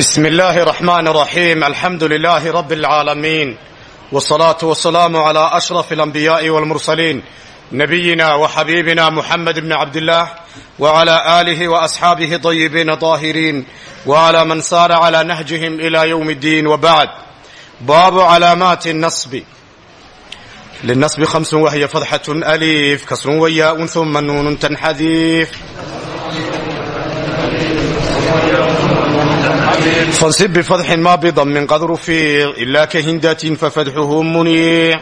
بسم الله الرحمن الرحيم الحمد لله رب العالمين والصلاة والسلام على أشرف الأنبياء والمرسلين نبينا وحبيبنا محمد بن عبد الله وعلى آله وأصحابه طيبين طاهرين وعلى من سار على نهجهم إلى يوم الدين وبعد باب علامات النصب للنصب خمس وهي فضحة أليف كسر وياء ثم نون تنحذيف فانصب بفضح ما بضم قد رفيع إلا كهندة ففتحه منيع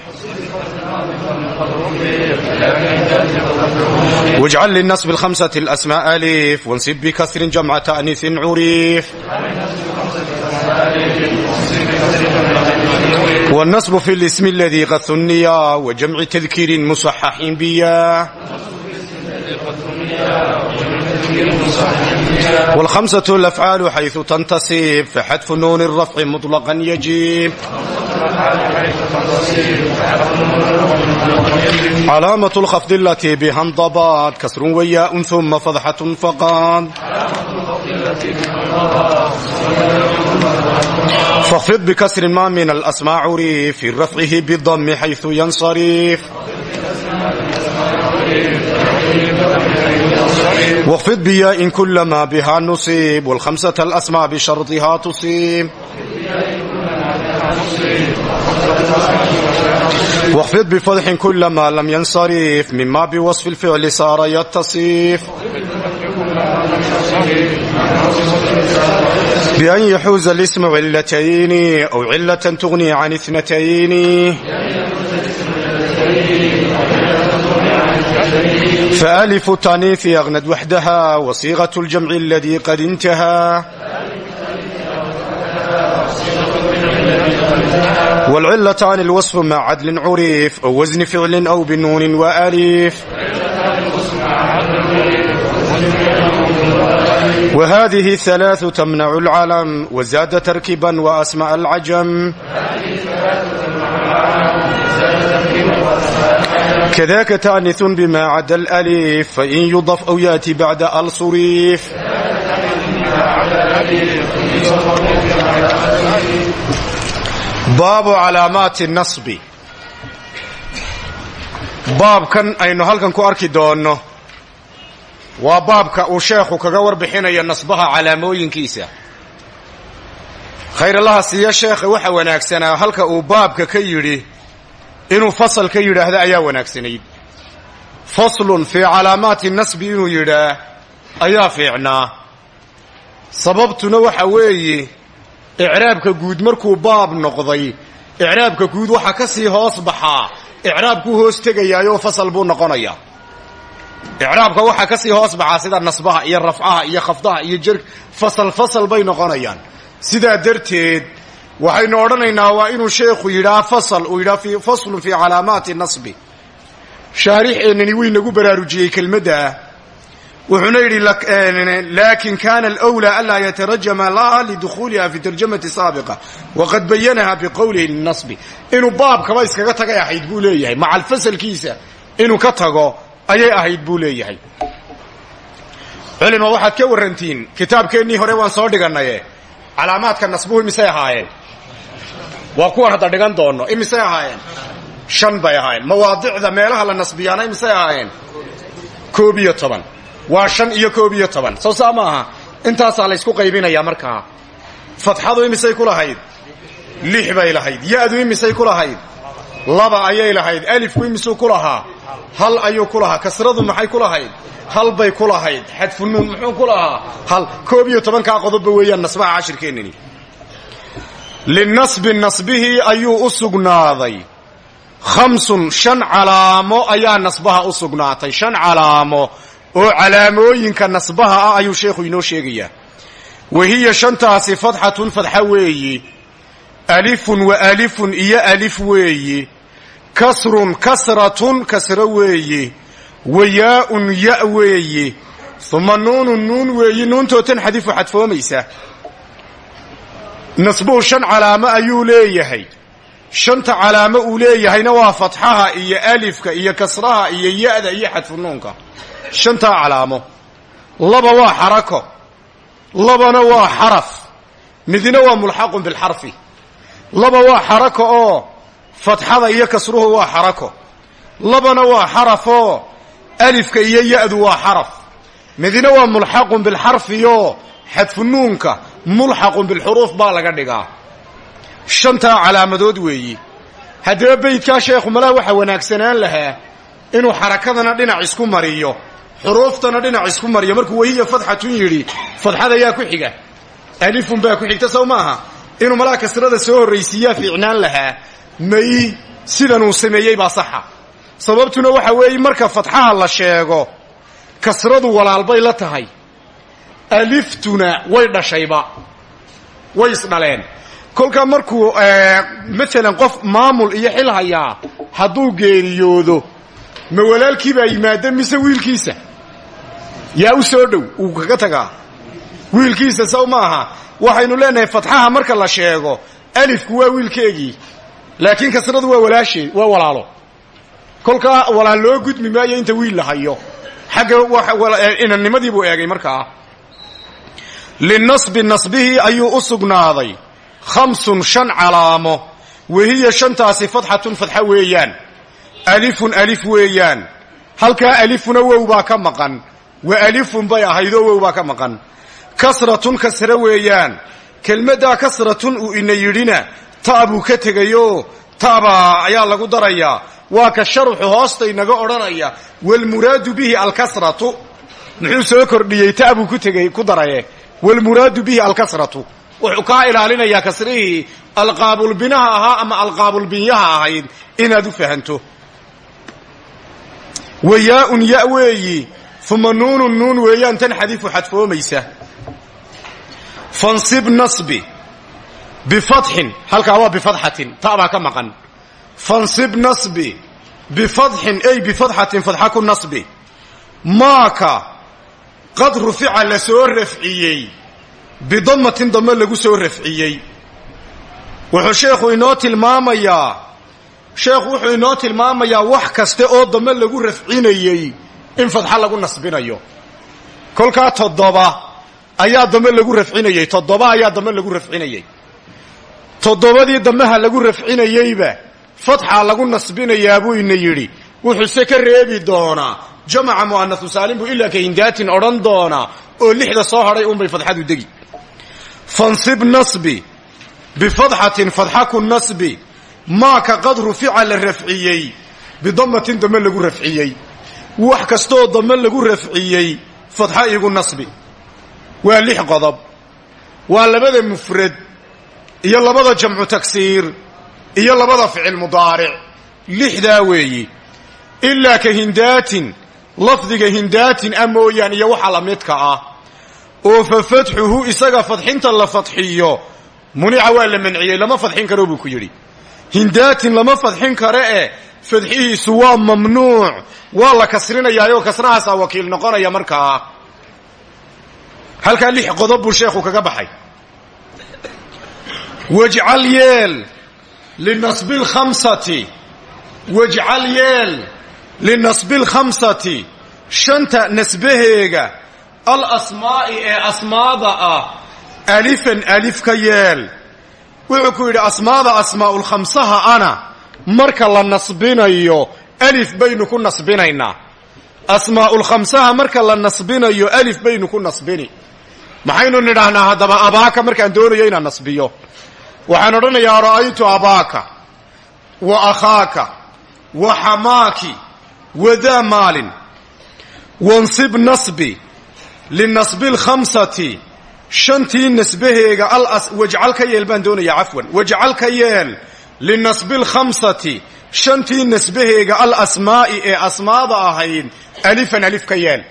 واجعل للنصب الخمسة الأسماء أليف وانصب بكسر جمع تأنيث عريف والنصب في الاسم الذي قد ثنيا وجمع تذكير مصحح بيا والخمسة الأفعال حيث تنتصب فحذف نون الرفع مطلقا يجيب علامة الخفض التي بها انضبط كسر وياء ثم فضحة فقاد فاخفض بكسر ما من الأسماء عريف في رفعه بالضم حيث ينصرف واخفض بياء كلما بها نصيب والخمسة الأسماء بشرطها تصيب واخفض بفضح كلما لم ينصرف مما بوصف الفعل صار يتصيف بأن يحوز الاسم علتين أو علة تغني عن اثنتين فألف التانيث أغنت وحدها وصيغة الجمع الذي قد انتهى والعلتان الوصف مع عدل عريف أو وزن فعل أو بنون وأليف وهذه الثلاث تمنع العلم وزاد تركيبا وأسماء العجم كذاك تانث بما عدا الأليف فإن يضف أو يأتي بعد أل صريف baabu calaamaati nasbi baabkan aynu halkan ku arki doonno waa baabka uu sheekhu kaga warbixinayo nasbaha calaamooyinkiisa khayralaha siiya sheekha waxa wanaagsanaa halka uu baabka ka yidhi inuu fasal ka yidhaahdo ayaa wanaagsanayd. Faslun fii calaamaati nasbi inuu yidhaah ayaa fiicnaa. Sababtuna waxa weeye icraabka guud markuu baab noqday icraabka guud waxaa ka sii hoos baxaa icraabkuu hoos tegayaayoo fasal buu noqonayaa. Icraabka waxaa ka sii hoos baxaa sida nasbaha iyo rafcaha iyo khafdaha iyo jer fasal fasal bay noqonayaan. Sidaa darteed waxaynu odhanaynaa waa inuu sheekhu yidhaa fasal uu yidhaa faslun fii calaamaati nasbi. Shaarixeennani wuu inagu baraarujiyey kelmadda wuxuuna yidhi laakiin kana alwlى anlaa yatarajama laha lidukhuuliha fi tarjamati saabiqa waqad bayanaha biqowlihi linasbi inuu baabkaba iskaga tagay ahayd buu leeyahay. Macal fasalkiisa inuu ka tago ayay ahayd buu leeyahay. Culima waxaad ka warantiin kitaabkeennii hore waan soo dhiganaye calaamaadka nasbuhu imisay ahaayeen waa kuwan hadda dhigan doono imisay ahaayeen? Shan bay ahaayeen. Mawaadicda meelaha la nasbiyaana imisay ahaayeen? Koob iyo toban. Waa shan iyo koob iyo toban. Soo saa ma aha. Intaasaa la ysku qaybinayaa markaa. Fatxadu imisay ku lahayd. Lix bay lahayd. Ya-du imisay ku lahayd. Laba ayay lahayd. Alifku imisuu ku lahaa. Hal ayuu ku lahaa. Kasradu maxay ku lahayd? Hal bay ku lahayd. Xadfunuun muxuu ku lahaa? Hal. Koob iyo tobankaa qodobba weeyaan nasbaha cashirkeennani linasbi nasbihii ayuu u sugnaaday khamsun shan calaamo ayaa nasbaha u sugnaatay shan calaamo oo calaamooyinka nasbaha ah ayuu sheekhu inoo sheegayaa wa hiya shantaasi fadxatun fadxa weeyi alifun wa alifun iyo alif weeyi kasrun kasratun kasro weeyi wa yaa-un ya weeyi uma nuunun nuun weeyi nuuntoo tan xadifu xadfoomaysa nasbuhu shan calaamo ayuu leeyahay. Shanta calaamo uu leeyahayna waa fatxaha iyo alifka iyo kasraha iyo ya-da iyo xadfunuunka shantaa calaamo. Laba waa xarako. Labana waa xaraf. Midna waa mulxaqun bilxarfi. Laba waa xarako oo fatxada iyo kasruhu waa xarako. Labana waa xarafoo alifka iyo ya-du waa xaraf. Midna waa mulxaqun bilxarfiyo xadfu nuunka mulxaqun bilxuruuf baa laga dhigaa. Shantaa calaamadood weeyi. Haddaba beydkaa sheekhu malaha waxaa wanaagsanaan lahaa inuu xarakadana dhinac isku mariyo xuruuftana dhinac isku mariyo. Markuu wahiya fadxatun yidhi fadxada yaa ku xiga. Alifun baa ku xigta sow maaha inuu malaha kasrada soo horraysiiyaa fiicnaan lahaa may sidanuu sameeyey baa saxa. Sababtuna waxa weeye marka fatxaha la sheego kasradu walaalbay la tahay aliftuna way dhashayba. Way isdhaleen. Kolkaa markuu maalan qof maamul iyo xil hayaa hadduu geeriyoodo ma walaalkiibaa yimaada mise wiilkiisa? Yaa u soo dhow uu kaga tagaa. Wiilkiisa saw ma aha. Waxaynu leenahay fatxaha marka la sheego alifku waa wiilkeegii laakiin kasradu waa walaashee waa walaalo. Kolkaa walaal loo gudmi maayo inta wiil la hayo. Xagga inannimadii buu eegay markaa linasbi nasbihii ayuu u sugnaaday khamsun shan calaamo wahiya shantaasi fadxatun fadxa weeyaan alifun alif weeyaan halkaa alifuna wow baa ka maqan wa alifun bay ahaydoo wow baa ka maqan kasratun kasre weeyaan kelmaddaa kasratun uu ina yidhina ta buu ka tegayoo ta'baa ayaa lagu darayaa waa ka sharuxu hoosta inaga odhanaya waalmuraadu bihi alkasratu muxuu soo kordhiyey ta ku tegay ku daraye waalmuraadu bihi alkasratu wuxuu kaa ilaalinayaa kasrihii alqaabulbinaha ahaa ama alqaabulbinyaha ahayd inaad u fahanto wayaaun ya weeyi uma nuunun nuun weeyaan tan xadiifu xadfoomaysa fansib nasbi bifatxin halkaa waa bifadxatin ta baa ka maqan fansib nasbi bifadxin ay bifadxatin fadxa ku nasbi maaka qad rufica la soo rafciyey. Bidamatin dame lagu soo rafciyey. Wuxuu sheekhu inoo tilmaamayaa sheekhu wuxuu inoo tilmaamayaa wax kaste oo dame lagu rafcinayey in fadxa lagu nasbinayo. Kolkaa toddoba ayaa dame lagu rafcinayey toddoba ayaa dame lagu rafcinayey. Toddobadii damaha lagu rafcinayeyba fatxa lagu nasbinayaa buu ina yidhi wuxuuse ka reebi doonaa jamaca mu'anasu saalim buu ilaa ka hindaatin odhan doonaa oo lixda soo hadhay unbay fadxadu degi fansib nasbi bifadxatin fadxa ku nasbi maaka qad rufica la rafciyey bidamatin dame lagu rafciyey wax kastooo dame lagu rafciyey fadxa igu nasbi waa lix qodob waa labada mufrad iyo labada jamcu tagsiir iyo labada ficil mudaaric lixdaa weeyi ilaa ka hindaatin lafdiga hindaatin a mooyaan iyo waxa la midka ah. Oo fa fatxuhu isaga fadxinta la fadxiyo munica waa la manciyey lama fadxin karo buu ku yidhi. Hindaatin lama fadxin kare e fadxihiisu waa mamnuuc waa la kasrinayaayoo kasrahaasaa wakiil noqonaya markaa halkaa lix qodob buu sheekhu kaga baxay. Wajcal yeel linasbi lkhamsati wajcal yeel linasbi lkhamsati shanta nasbaheega alasmaa'i ee asmaada ah alifan alif ka yeel wuxuu ku yidhi asmaada asmaa'ulkhamsaha ana marka la nasbinayo alif baynu ku nasbinaynaa asmaa'ulkhamsaha marka la nasbinayo alif baynu ku nasbini maxaynu nidhaahnaa haddaba abaaka markaan doonayo inaan nasbiyo waxaan odhanayaa ra'aytu abaaka wa akhaaka wa xamaaki wadaa maalin. Wansib nasbi linasbi lkhamsati shantii nasbaheega wajcal ka yeel baan doonayaa cafwan. Wajcal ka yeel linasbi lkhamsati shantii nasbaheega alasmaa'i ee asmaada ahayd alifan alif ka yeel.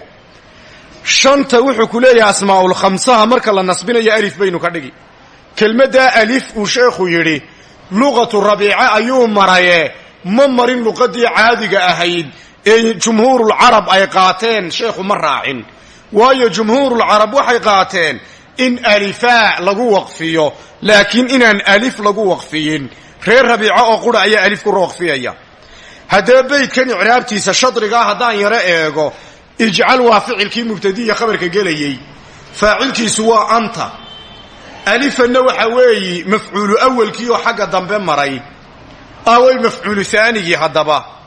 Shanta wuxuu ku leeyahay asmaa'ulkhamsaha marka la nasbinayo alif baynu ka dhigi. Kelmaddaa alif uu sheekhu yidhi luqatu rabiice ayuu maraye ma marin luqadii caadiga ahayd ee jumhuurulcarab ay qaateen sheekhu ma raacin. Waayo jumhuurulcarab waxay qaateen in alifaa lagu waqfiyo laakiin inaan alif lagu waqfiyin. Reer rabiico oo qura ayaa alif ku waqfiyaya haddaba beydkan icraabtiisa shadrigaa haddaan yaro eego ijcal waa ficilkii mubtadiya khabarka gelayey. Faacilkiisu waa anta. Alifanna waxa weeyi mafcuulu awalkii oo xagga dambe maray. Away mafcuulu haanigii haddaba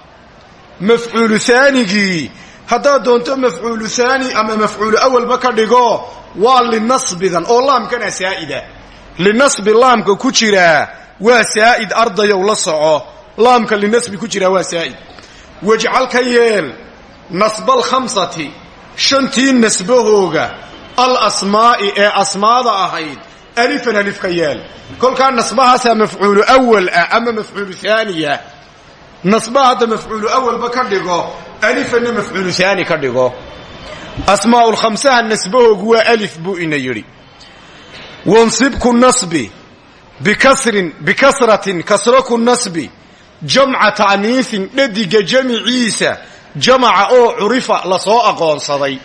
mafcuulu haanigii haddaad doonto mafcuulu haani ama mafcuulu awalba ka dhigo waa linasbidan oo laamkana saa'ida. Linasbi laamka ku jiraa waa saa'id ardayow la soco. Laamka linasbi ku jiraa waa saa'id. Wajcal ka yeel nasbalkhamsati shantii nasbahooga al asmaa'i ee asmaada ahayd alifan alif ka yeel. Kolkaa nasbahaasaa mafcuulu awal ah ama mafcuulu haaniya nasba hadda mafcuulu awalba ka dhigo alifanna mafcuulu haani ka dhigo. Asmaa'ulkhamsaha nasbahoogu waa alif buu ina yidhi. Wansibku nasbi bikasrin bikasratin kasro ku nasbi jamca ta'niisin dhadiga jamiciisa jamaca oo curifa la soo aqoonsaday.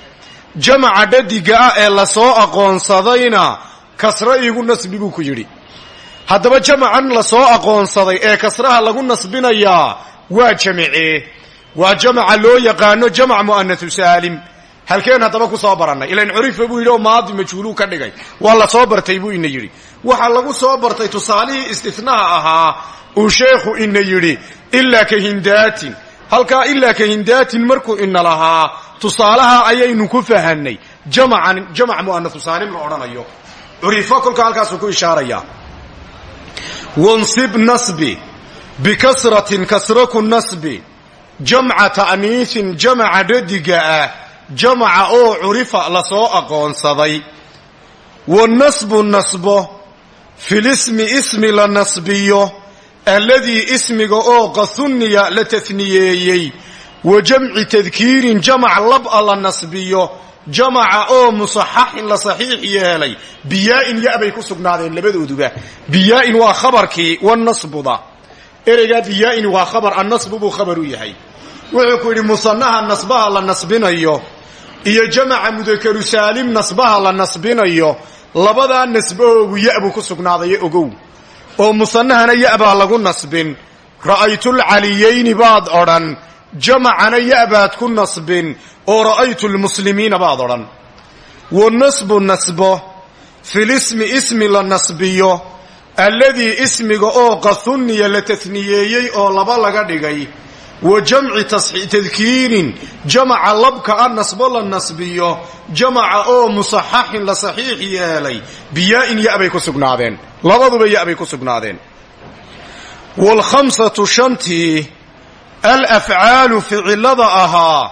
Jamaca dhadiga ah ee la soo aqoonsadayna kasro iigu nasbi buu ku yidhi haddaba jamacan la soo aqoonsaday ee kasraha lagu nasbinayaa waa jamacee waa jamaca loo yaqaano jamac mu'anathu saalim halkeen haddaba ku soo barannay. Ilan curifa buu yidhi oo maadi majhuuluu ka dhigay. Waa la soo bartay buu ina yidhi. Waxaa lagu soo bartay tusaalihii istinaha ahaa uu sheekhu ina yidhi ilaa ka hindaatin. Halkaa ilaa ka hindaatin markuu ina lahaa tusaalaha ayaynu ku fahanay jamacan jamac mu'anathu saalim la odhanayo. Curifo kolka halkaasuu ku ishaarayaa wansib nasbi bikasratin kasro ku nasbi jamca ta'niisin jamaca dhadiga ah jamaca oo curifa la soo aqoonsaday wanasbu nasbo filismi ismi la nasbiyo alladii ismiga oo qahunniya la taniyeeyey wa jamci tadkiirin jamac lab-a la nasbiyo jamaca oo musaxaxin la saxiix yeelay biyaa-in ya-bay ku sugnaadeen labadooduba biyaa-in waa khabarkii wanasbuda. Ereygaa biyaa-in waa khabar annasbu buu khabar u yahay. Wuxuu ku yidhi musanaha nasbaha la nasbinayo iyo jamaca mudakaru saalim nasbaha la nasbinayo labadaa nasbahoogu ya buu ku sugnaadayo ogow. Oo musanahana ya baa lagu nasbin. Ra'aytulcaliyayni baad odhan jamacana ya baad ku nasbin oo ra'aytu lmuslimiina baad odhan. Wa nasbu nasbo filismi ismi la nasbiyo alladii ismiga oo qahunniya la taniyeeyey oo laba laga dhigay. Wa jamci tadkiirin jamaca labka a nasbo la nasbiyo jamaca oo musaxaxin la saxiix yeelay. Biyaa-in ya-bay ku sugnaadeen. Labaduba ya-bay ku sugnaadeen. Waalkhamsatu shantii alafcaalu ficilada ahaa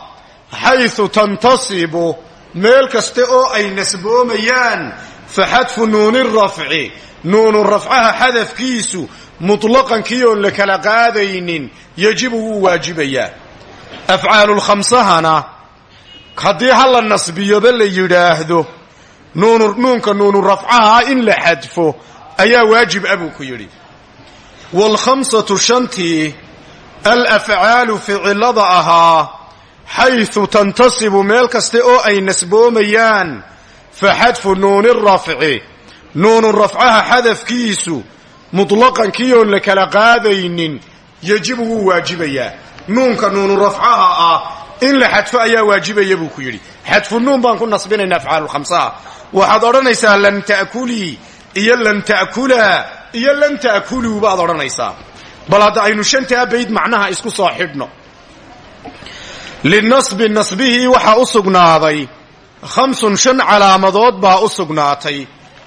xaysu tantasibu meel kaste oo ay nasboomayaan fa xadfu nuuni rafci nuunu rafcaha xadafkiisu mutlaqankii oon la kala qaadaynin yajibu wuu waajibayaa afcaalulkhamsahana haddii ha la nasbiyoba la yidhaahdo nuunka nuunu rafcaha in la xadfo ayaa waajib a buu ku yidhi waalkhamsatu shantii alafcaalu ficilada ahaa xaysu tantasibu meel kaste oo ay nasboomayaan fa xadfu nuuni rafci nuunu rafcaha xadafkiisu mutlaqankii oon la kala qaadaynin yajibu wuu waajibayaa nuunka nuunu rafcaha ah in la xadfo ayaa waajibaya buu ku yidhi xadfu nuun baan ku nasbinaynaa afcaalulkhamsaha waxaad odhanaysaa lan ta'kulii iyo lan ta'kulaa iyo lan ta'kuluu baad odhanaysaa bal hadda aynu shantaa bayd macnaha isku soo xidhno linasbi nasbihii waxaa u sugnaaday. Khamsun shan calaamadood baa u sugnaatay.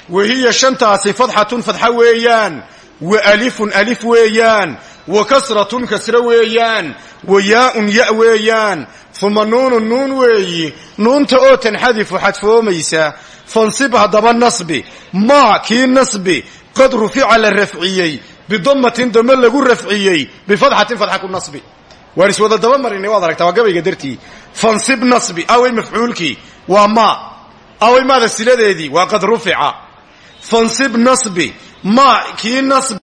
Wa hiya shantaasi fadxatun fadxa weeyaan. Wa alifun alif weeyaan. Wa kasratun kasro weeyaan. Wa yaa-un ya weeyaan. Uma nuunun nuun weeyi. Nuunta oo tanxadifu xadfoomaysa. Fansib haddaba nasbi. Maa kii nasbi. Qad rufica la rafciyey. Bidamatin dame lagu rafciyey. Bifadxatin fadxa nasbi waan iswada daba marinay waad aragtaa waa gabayga dartii. Fansib nasbi away mafcuulkii. Waa maa away maada siladeedii waa qad rufica. Fansib nasbi maa kii nasbi.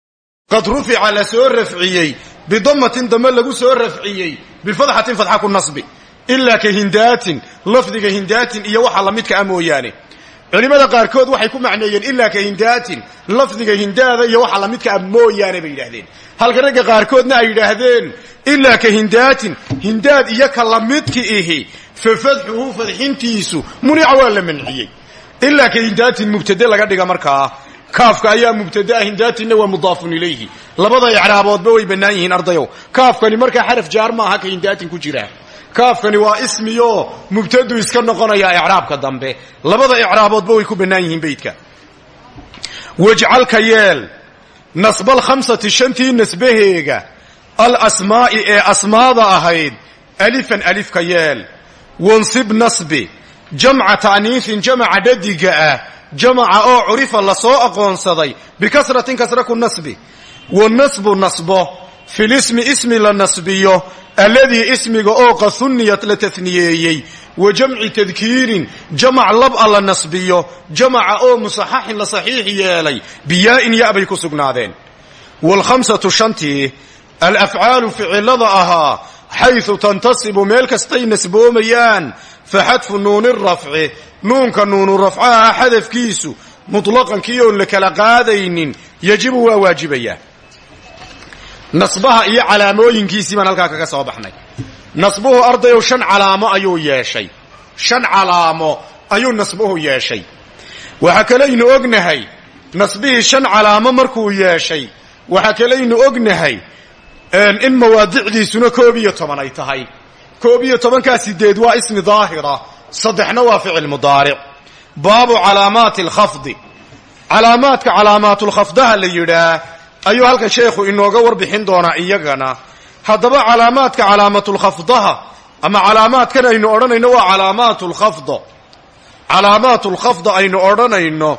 Qad rufica la soo rafciyey. Bidamatin dame lagu soo rafciyey. Bifadxatin fadxa ku nasbi. Ilaa ka hindaatin lafdiga hindaatin iyo waxa lamidka a mooyaane culimmada qaarkood waxay ku macneeyeen ilaa ka hindaatin lafdiga hindaada iyo waxa lamidka a mooyaane bay yidhaahdeen. Halka ragga qaarkoodna ay yidhaahdeen ilaa ka hindaatin hindaad iyo ka lamidki ihi fa fadxuhu fadxintiisu munica waa la manciyey. Ilaa ka hindaatin mubtade laga dhiga markaa kaafka ayaa mubtadaa hindaatinna waa mudaafun ilayhi. Labada icraaboodba way bannaan yihiin ardayow kaafkani markaa xaraf jaar maaha ka hindaatin ku jira kaafkani waa ismiyo mubtadu iska noqonayaa icraabka dambe. Labada icraaboodba way ku bannaan yihiin beydka wajcalka yeel nasbal khamsati shantii nasbaheega alasmaa'i ee asmaada ahayd alifan alifka yeel. Wansib nasbi jamca ta'niisin jamaca dhadiga ah jamaca oo curifa la soo aqoonsaday bikasratin kasra ku nasbi wanasbu nasbo filismi ismi la nasbiyo alladii ismiga oo qahuniyat la taniyeeyey wa jamci tadkiirin jamac lab-a la nasbiyo jamaca oo musaxaxin la saxiix yeelay biyaa-in ya-bay ku sugnaadeen. Waalkhamsatu shantii alafcaalu ficilada ahaa xaysu tantasibu meel kastay nasboomayaan fa xadfu nuuni rafci nuunka nuunu rafcaha xadafkiisu mutlaqankii oon la kala qaadaynin yajibu waa waajibayaa nasbaha iyo calaamooyinkiisii baan halkaa kaga soo baxnay. Nasbuhu ardayow shan calaamo ayuu yeeshay. Shan calaamo ayuu nasbuhu yeeshay. Waxaa kalaynu ognahay nasbihii shan calaamo markuu yeeshay waxaa kalaynu ognahay in mawaadicdiisuna koob iyo toban ay tahay. Koob iyo tobankaa sideed waa ismi daahira saddexna waa ficil mudaaric. Baabu calaamaati alkhafdi calaamaadka calaamaatulkhafdaha la yidhaah ayuu halkan sheekhu inooga warbixin doonaa iyagana. Haddaba calaamaadka calaamatulkhafdaha ama calaamaadkan aynu odhanayno waa calaamaat lkhafda calaamaat lkhafda aynu odhanayno.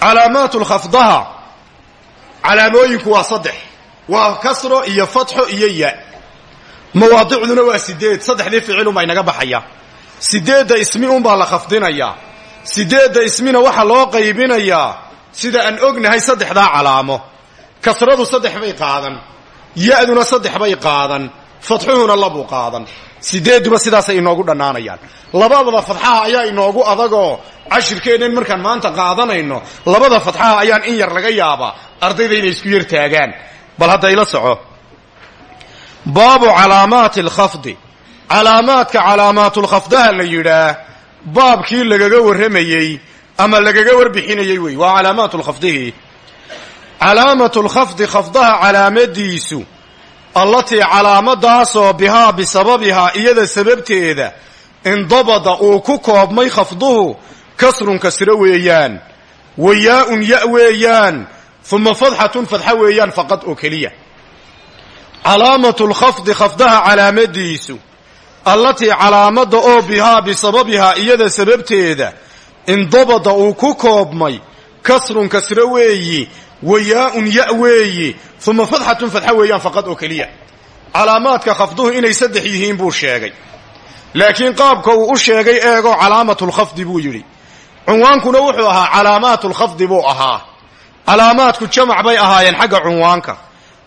Calaamaat lkhafdaha calaamooyinku waa saddex. Waa kasro iyo fatxo iyo ya. Mawaadicduna waa sideed saddexdii ficilunbaa inaga baxaya. Sideedda ismi unbaa la khafdinayaa. Sideedda ismina waxaa loo qaybinayaa sida aan ognahay saddexdaa calaamo. Kasradu saddex bay qaadan ya-duna saddex bay qaadan fatxuhuna labuu qaadan. Sideeduba sidaasay inoogu dhannaanayaan. Labadaba fadxaha ayaa inoogu adagoo cashirkeennan markaan maanta qaadanayno labada fadxaha ayaan in yar laga yaabaa. Ardayda inay isku yar taagaan. Bal hadda ila soco. Baabu calaamaati alkhafdi calaamaadka calaamaatulkhafdaha la yidhaah baabkii lagaga warramayey ama lagaga warbixinayey wey. Waa calaamaat lkhafdihi calaamatu lkhafdi khafdaha calaamadiisu allatii calaamadaasoo bihaa bisababihaa iyada sababteeda indabada uu ku koobmay khafduhu kasrun kasro weeyaan wayaa-un ya weeyaan uma fadxatun fadxa weeyaan faqad oo keliya. Calaamatu lkhafdi khafdaha calaamadiisu allatii calaamada oo bihaa bisababihaa iyada sababteeda indabada uu ku koobmay kasrun kasro weeyi wayaa-un ya weeyi uma fadxatun fadxa weeyaan faqad oo keliya. Calaamaadka khafduhu inay saddex yihiin buu sheegay. Laakiin qaabka uu u sheegay eegoo calaamatulkhafdi buu yidhi. Cunwaankuna wuxuu ahaa calaamaatulkhafdi buu ahaa. Calaamaadku jamac bay ahaayeen xagga cunwaanka.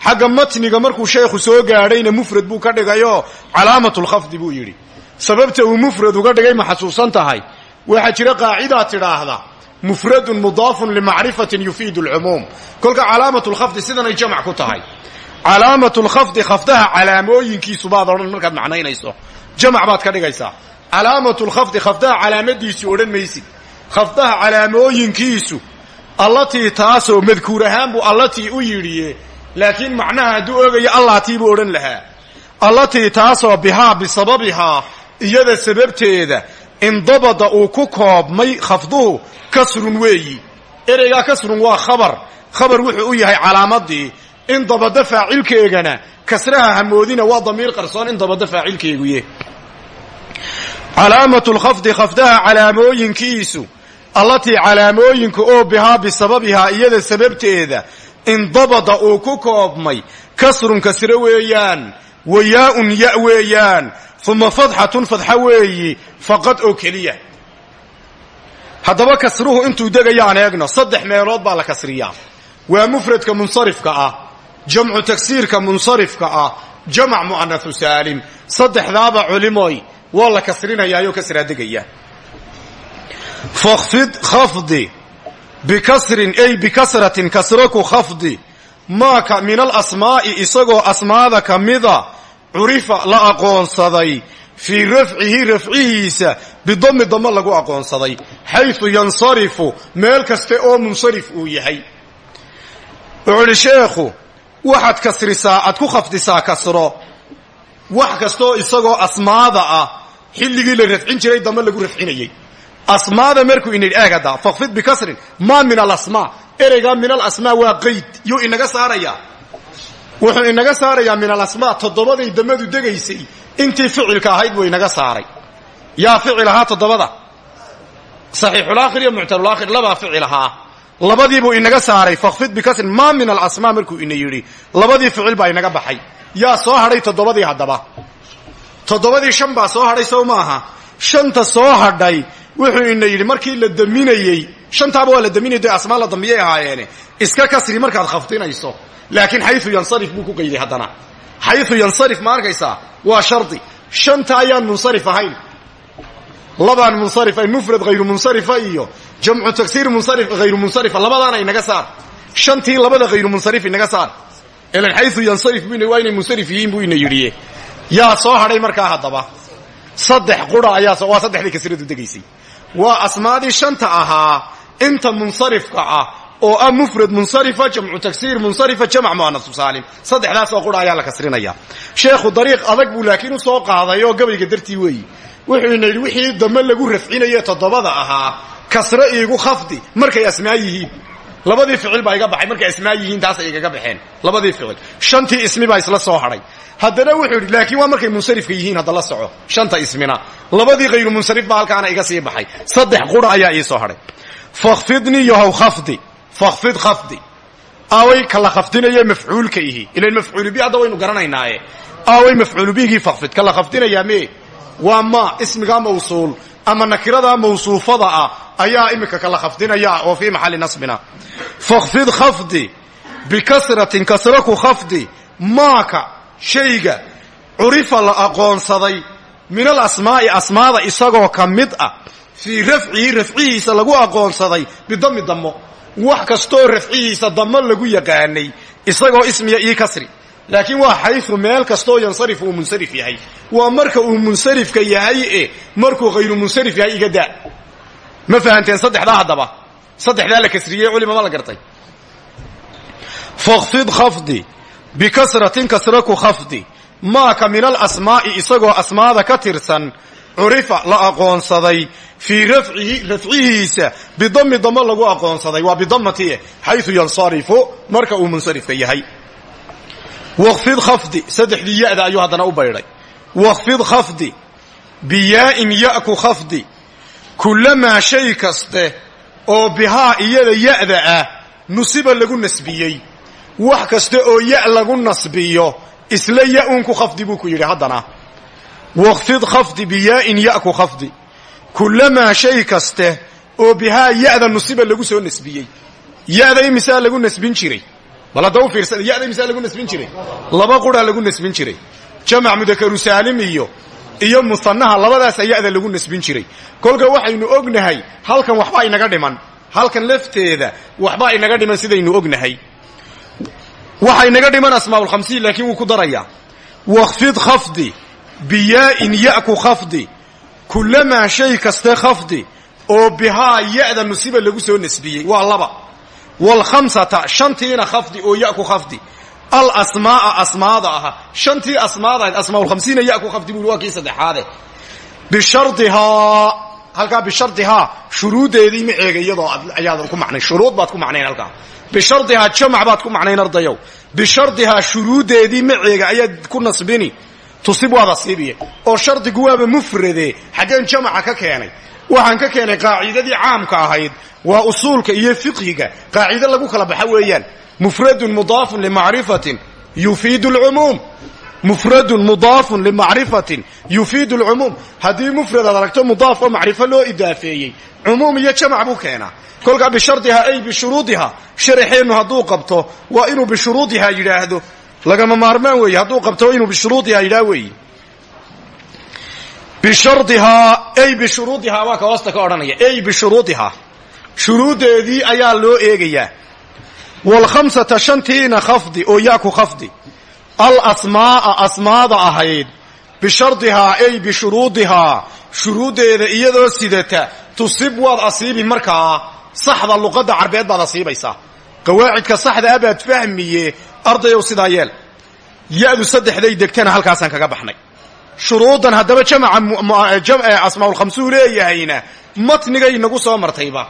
Xagga matniga markuu sheekhu soo gaadhayna mufrad buu ka dhigayoo calaamatulkhafdi buu yidhi. Sababta uu mufrad uga dhigay ma tahay waxaa jira qaacidaa tidhaahda. Mufradun mudaafun limacrifatin yufiidu alcumuum. Kolka calaamatulkhafdi sidanay jamac ku tahay. Calaamatulkhafdi khafdaha calaamooyinkiisu baad odhan markaad macnaynayso. Jamac baad ka dhigaysaa. Calaamatulkhafdi khafdaha calaamadiisu odhan maysid. Khafdaha calaamooyinkiisu allatii taasoo madkuur ahaan buu allatii u yidhiye laakiin macnaha hadduu ogayo allatii buu odhan lahaa. Allatii taasoo bihaa bisababihaa iyada sababteeda indabada uu ku koobmay khafduhu kasrun weeyi. Ereygaa kasrun waa khabar. Khabar wuxuu u yahay calaamadii. In dabada faacilkeegana kasraha hamoodina waa damiir qarsoon in dabada faacilkeeguye calaamatulkhafdi khafdaha calaamooyinkiisu allatii calaamooyinka oo bihaa bisababihaa iyada sababteeda indabada uu ku koobmay kasrun kasro weeyaan wayaa-un ya weeyaan uma fadxatun fadxa weeyi faqad oo keliya. Haddaba kasruhu intuu degayaan eegno saddex meelood baa la kasriyaa. Waa mufradka munsarifka ah jamcu tagsiirka munsarifka ah jamac mu'anasu saalim. Saddexdaaba culimoy waa la kasrinayaayoo kasraa degaya. Fakfid khafdi bikasrin ay bikasratin kasro ku khafdi. Maaka min alasmaa'i isagoo asmaada ka mida curifa la aqoonsaday fii rafcihi rafcihiisa bidami damo lagu aqoonsaday xaysu yansarifu meel kaste oo munsarif uu yahay. Wuxuu idhi sheekhu waxaad kasrisaa aad ku khafdisaa kasro. Wax kastaoo isagoo asmaada ah xilligii la rafcin jiray damo lagu rafcinayey asmaada markuu inidhi eegada fakfid bikasrin maa min alasmaa ereygaa min alasmaa waa qayd yuu inaga saarayaa wuxuu inaga saarayaa min alasmaa toddobaday damadu degaysay. Intii ficilka ahayd buu inaga saaray. Yaa ficil ahaa toddobada? Saxiixulaakhir iyo muctalulaakhir labaa ficil ahaa. Labadiibuu inaga saaray fakfid bikasrin maa min alasmaa markuu ina yidhi. Labadii ficil baa inaga baxay. Yaa soo hadhay toddobadii haddaba? Toddobadii shan baa soo hadhay sow maaha shanta soo hadhay wuxuu ina yidhi markii la daminayey shantaaba waa la daminay dee asmaa la dambiyay ahaayeene iska kasri markaad khafdinayso laakiin xayu yansarif buu ku qayday haddana. Xayu yansarif ma arkaysaa? Waa shardi. Shanta ayaan munsarif ahayn. Labaan munsarif ahayn mufrad hayru munsarifa iyo jamcu tagsiir munsarif hayru munsarifa labadaana inaga saar. Shantii labada hayru munsarif inaga saar. Ilan xayu yansarif bu waa inay munsarif yihiin buu ina yidhi. Yaa soo hadhay markaa haddaba. Saddex qura ayaa waa saddexdii kasradu degaysay. Waa asmaadii ahaa inta munsarifka ah oo ah mufrad munsarifa jamcu tagsiir munsarifa jamc mu'anasu saalim. Saddexdaasoo qura ayaa la kasrinaya. Sheekhu dariiq adag buu laakiin u soo qaaday gabayga dartii weeyi. Wuxuu ina yidhi wixii dame lagu rafcinaye toddobada ahaa kasre iigu khafdi markay asmaa yihiin. Labadii ficil baa iga baxay markay asmaa yihiin taasay igaga baxeen. Labadii ficil. Shantii ismi baa isla soo hadhay haddana wuxuu laakiin waa markay munsarifka yihiin hadda la soco. Shanta ismina. Labadii hayru munsarif baa halkaana iga sii baxay. Saddex qura ayaa ii soo hadhay fakfidni yahow khafdi fakfid khafdi aaway kala khafdinaye mafcuulka ihi ilan mafcuulu bi hadda waynu garanaynaaye aaway mafcuulu bigii fakfid kala khafdinayaa mee waa ma ismigaa mawsuul ama nakiradaa mawsuufada ah ayaa imika kala khafdinaya oo fii maxalli nasbina fakfid khafdi bikasratin kasra ku khafdi maaka shayga curifa la aqoonsaday min alasmaa'i asmaada isagoo ka mid ah fii rafcihi rafcihiisa lagu aqoonsaday bidami dammo wax kastoo rafcihiisa dammo lagu yaqaanay isagoo ismiya ii kasri. Laakiin waa xayu meel kastoo yansarif uu munsarif yahay. Waa marka uu munsarifka yahay e markuu hayru munsarif yahay iga daa. Ma fahanteen saddexdaa haddaba? Saddexdaa la kasriyey culima ma la gartay. Fakfid khafdi bikasratin kasra ku khafdi. Maaka min alasmaa'i isagoo asmaada ka tirsan curifa la aqoonsaday fii rafcihi rafcihiisa bidami damo lagu aqoonsaday. Waa bidamati xayu yansarifu marka uu munsarifka yahay. Wakfid khafdi saddexdii ya-da ayuu haddana u baydhay. Wakfid khafdi biyaa'in ya'ku khafdi kullamaa shay kaste oo bihaa iyada ya'da ah nusiba lagu nasbiyey. Wax kaste oo ya' lagu nasbiyo isla ya-unku khafdi buu ku yidhi haddana. Khafdi kullamaa shay kaste oo bihaa ya'da nusiba lagu soo nasbiyey. Ya'da imisaa lagu nasbin jiray. Bal hadda u ya'da imisaa lagu nasbin jiray. Laba quraa lagu nasbin jiray. Jamac mudakaru saalim iyo iyo musanaha labadaasa ya'da lagu nasbin jiray. Kolka waxaynu ognahay halkan waxbaa inaga dhiman. Halkan lafteeda waxbaa inaga dhiman sidaynu ognahay. Waxa inaga dhiman asmaaulkhamsiin laakiin wuu ku darayaa. Wakfid khafdi biyaa'in ya'ku khafdi kullamaa shay kaste khafdi oo bihaa ya'da nusiba lagu soo nasbiyey waa laba waalkhamsata shantiina khafdi oo ya'ku khafdi alasmaa'a asmaada ahaa shantii asmaada ahayd asmaaulkhamsiina ya'ku khafdi buu waa kii saddexaade bishardihaa halkaa bishardihaa shuruuddeedii maceega iyadoo ayaad ku macnayn shuruud baad ku macnayn halkaa bishardihaa jamac baad ku macnayn ardayow bishardihaa shuruuddeedii maceega ayaad ku nasbini tusib waad asiibiye oo shardigu waaba mufrade xaggeen jamaca ka keenay. Waxaan ka keenay qaacidadii caamka ahayd waa usuulka iyo fiqhiga. Qaacido lagu kala baxa weeyaan. Mufradun mudaafun limacrifatin yufiidu lcumuum mufradun mudaafun limacrifatin yufiidu lcumuum haddii mufrad aad aragto mudaaf oo macrifo loo idaafeeyey. Cumuum iyo jamac buu keenaa. Kolkaa bishardihaa ay bishuruudihaa sharaxeennu hadduu qabto waa inuu bishuruudihaa yidhaahdo lagama maarmaan weeye. Hadduu qabto inuu bishuruudihaa yidhaah weeye bishardihaa ay bishuruudihaa waa ka hoosta ka odhanaya. Ay bishuruudihaa shuruuddeedii ayaa loo eegayaa. Waalkhamsata shantiina khafdi oo yaaku khafdi. Alasmaa'a asmaada ahayd. Bishardihaa ay bishuruudihaa shuruuddeeda iyadoo sidata. Tusib waad asiibi markaa saxda luqadda carbeed baad asiibaysaa qawaacidka saxda a baad fahmiye ardayow sidaa yeel. Ya-du saddexday degtana halkaasaan kaga baxnay. Shuruudan haddaba jamaca asmaaulkhamsuu leeyahayna matnigay nagu soo martayba.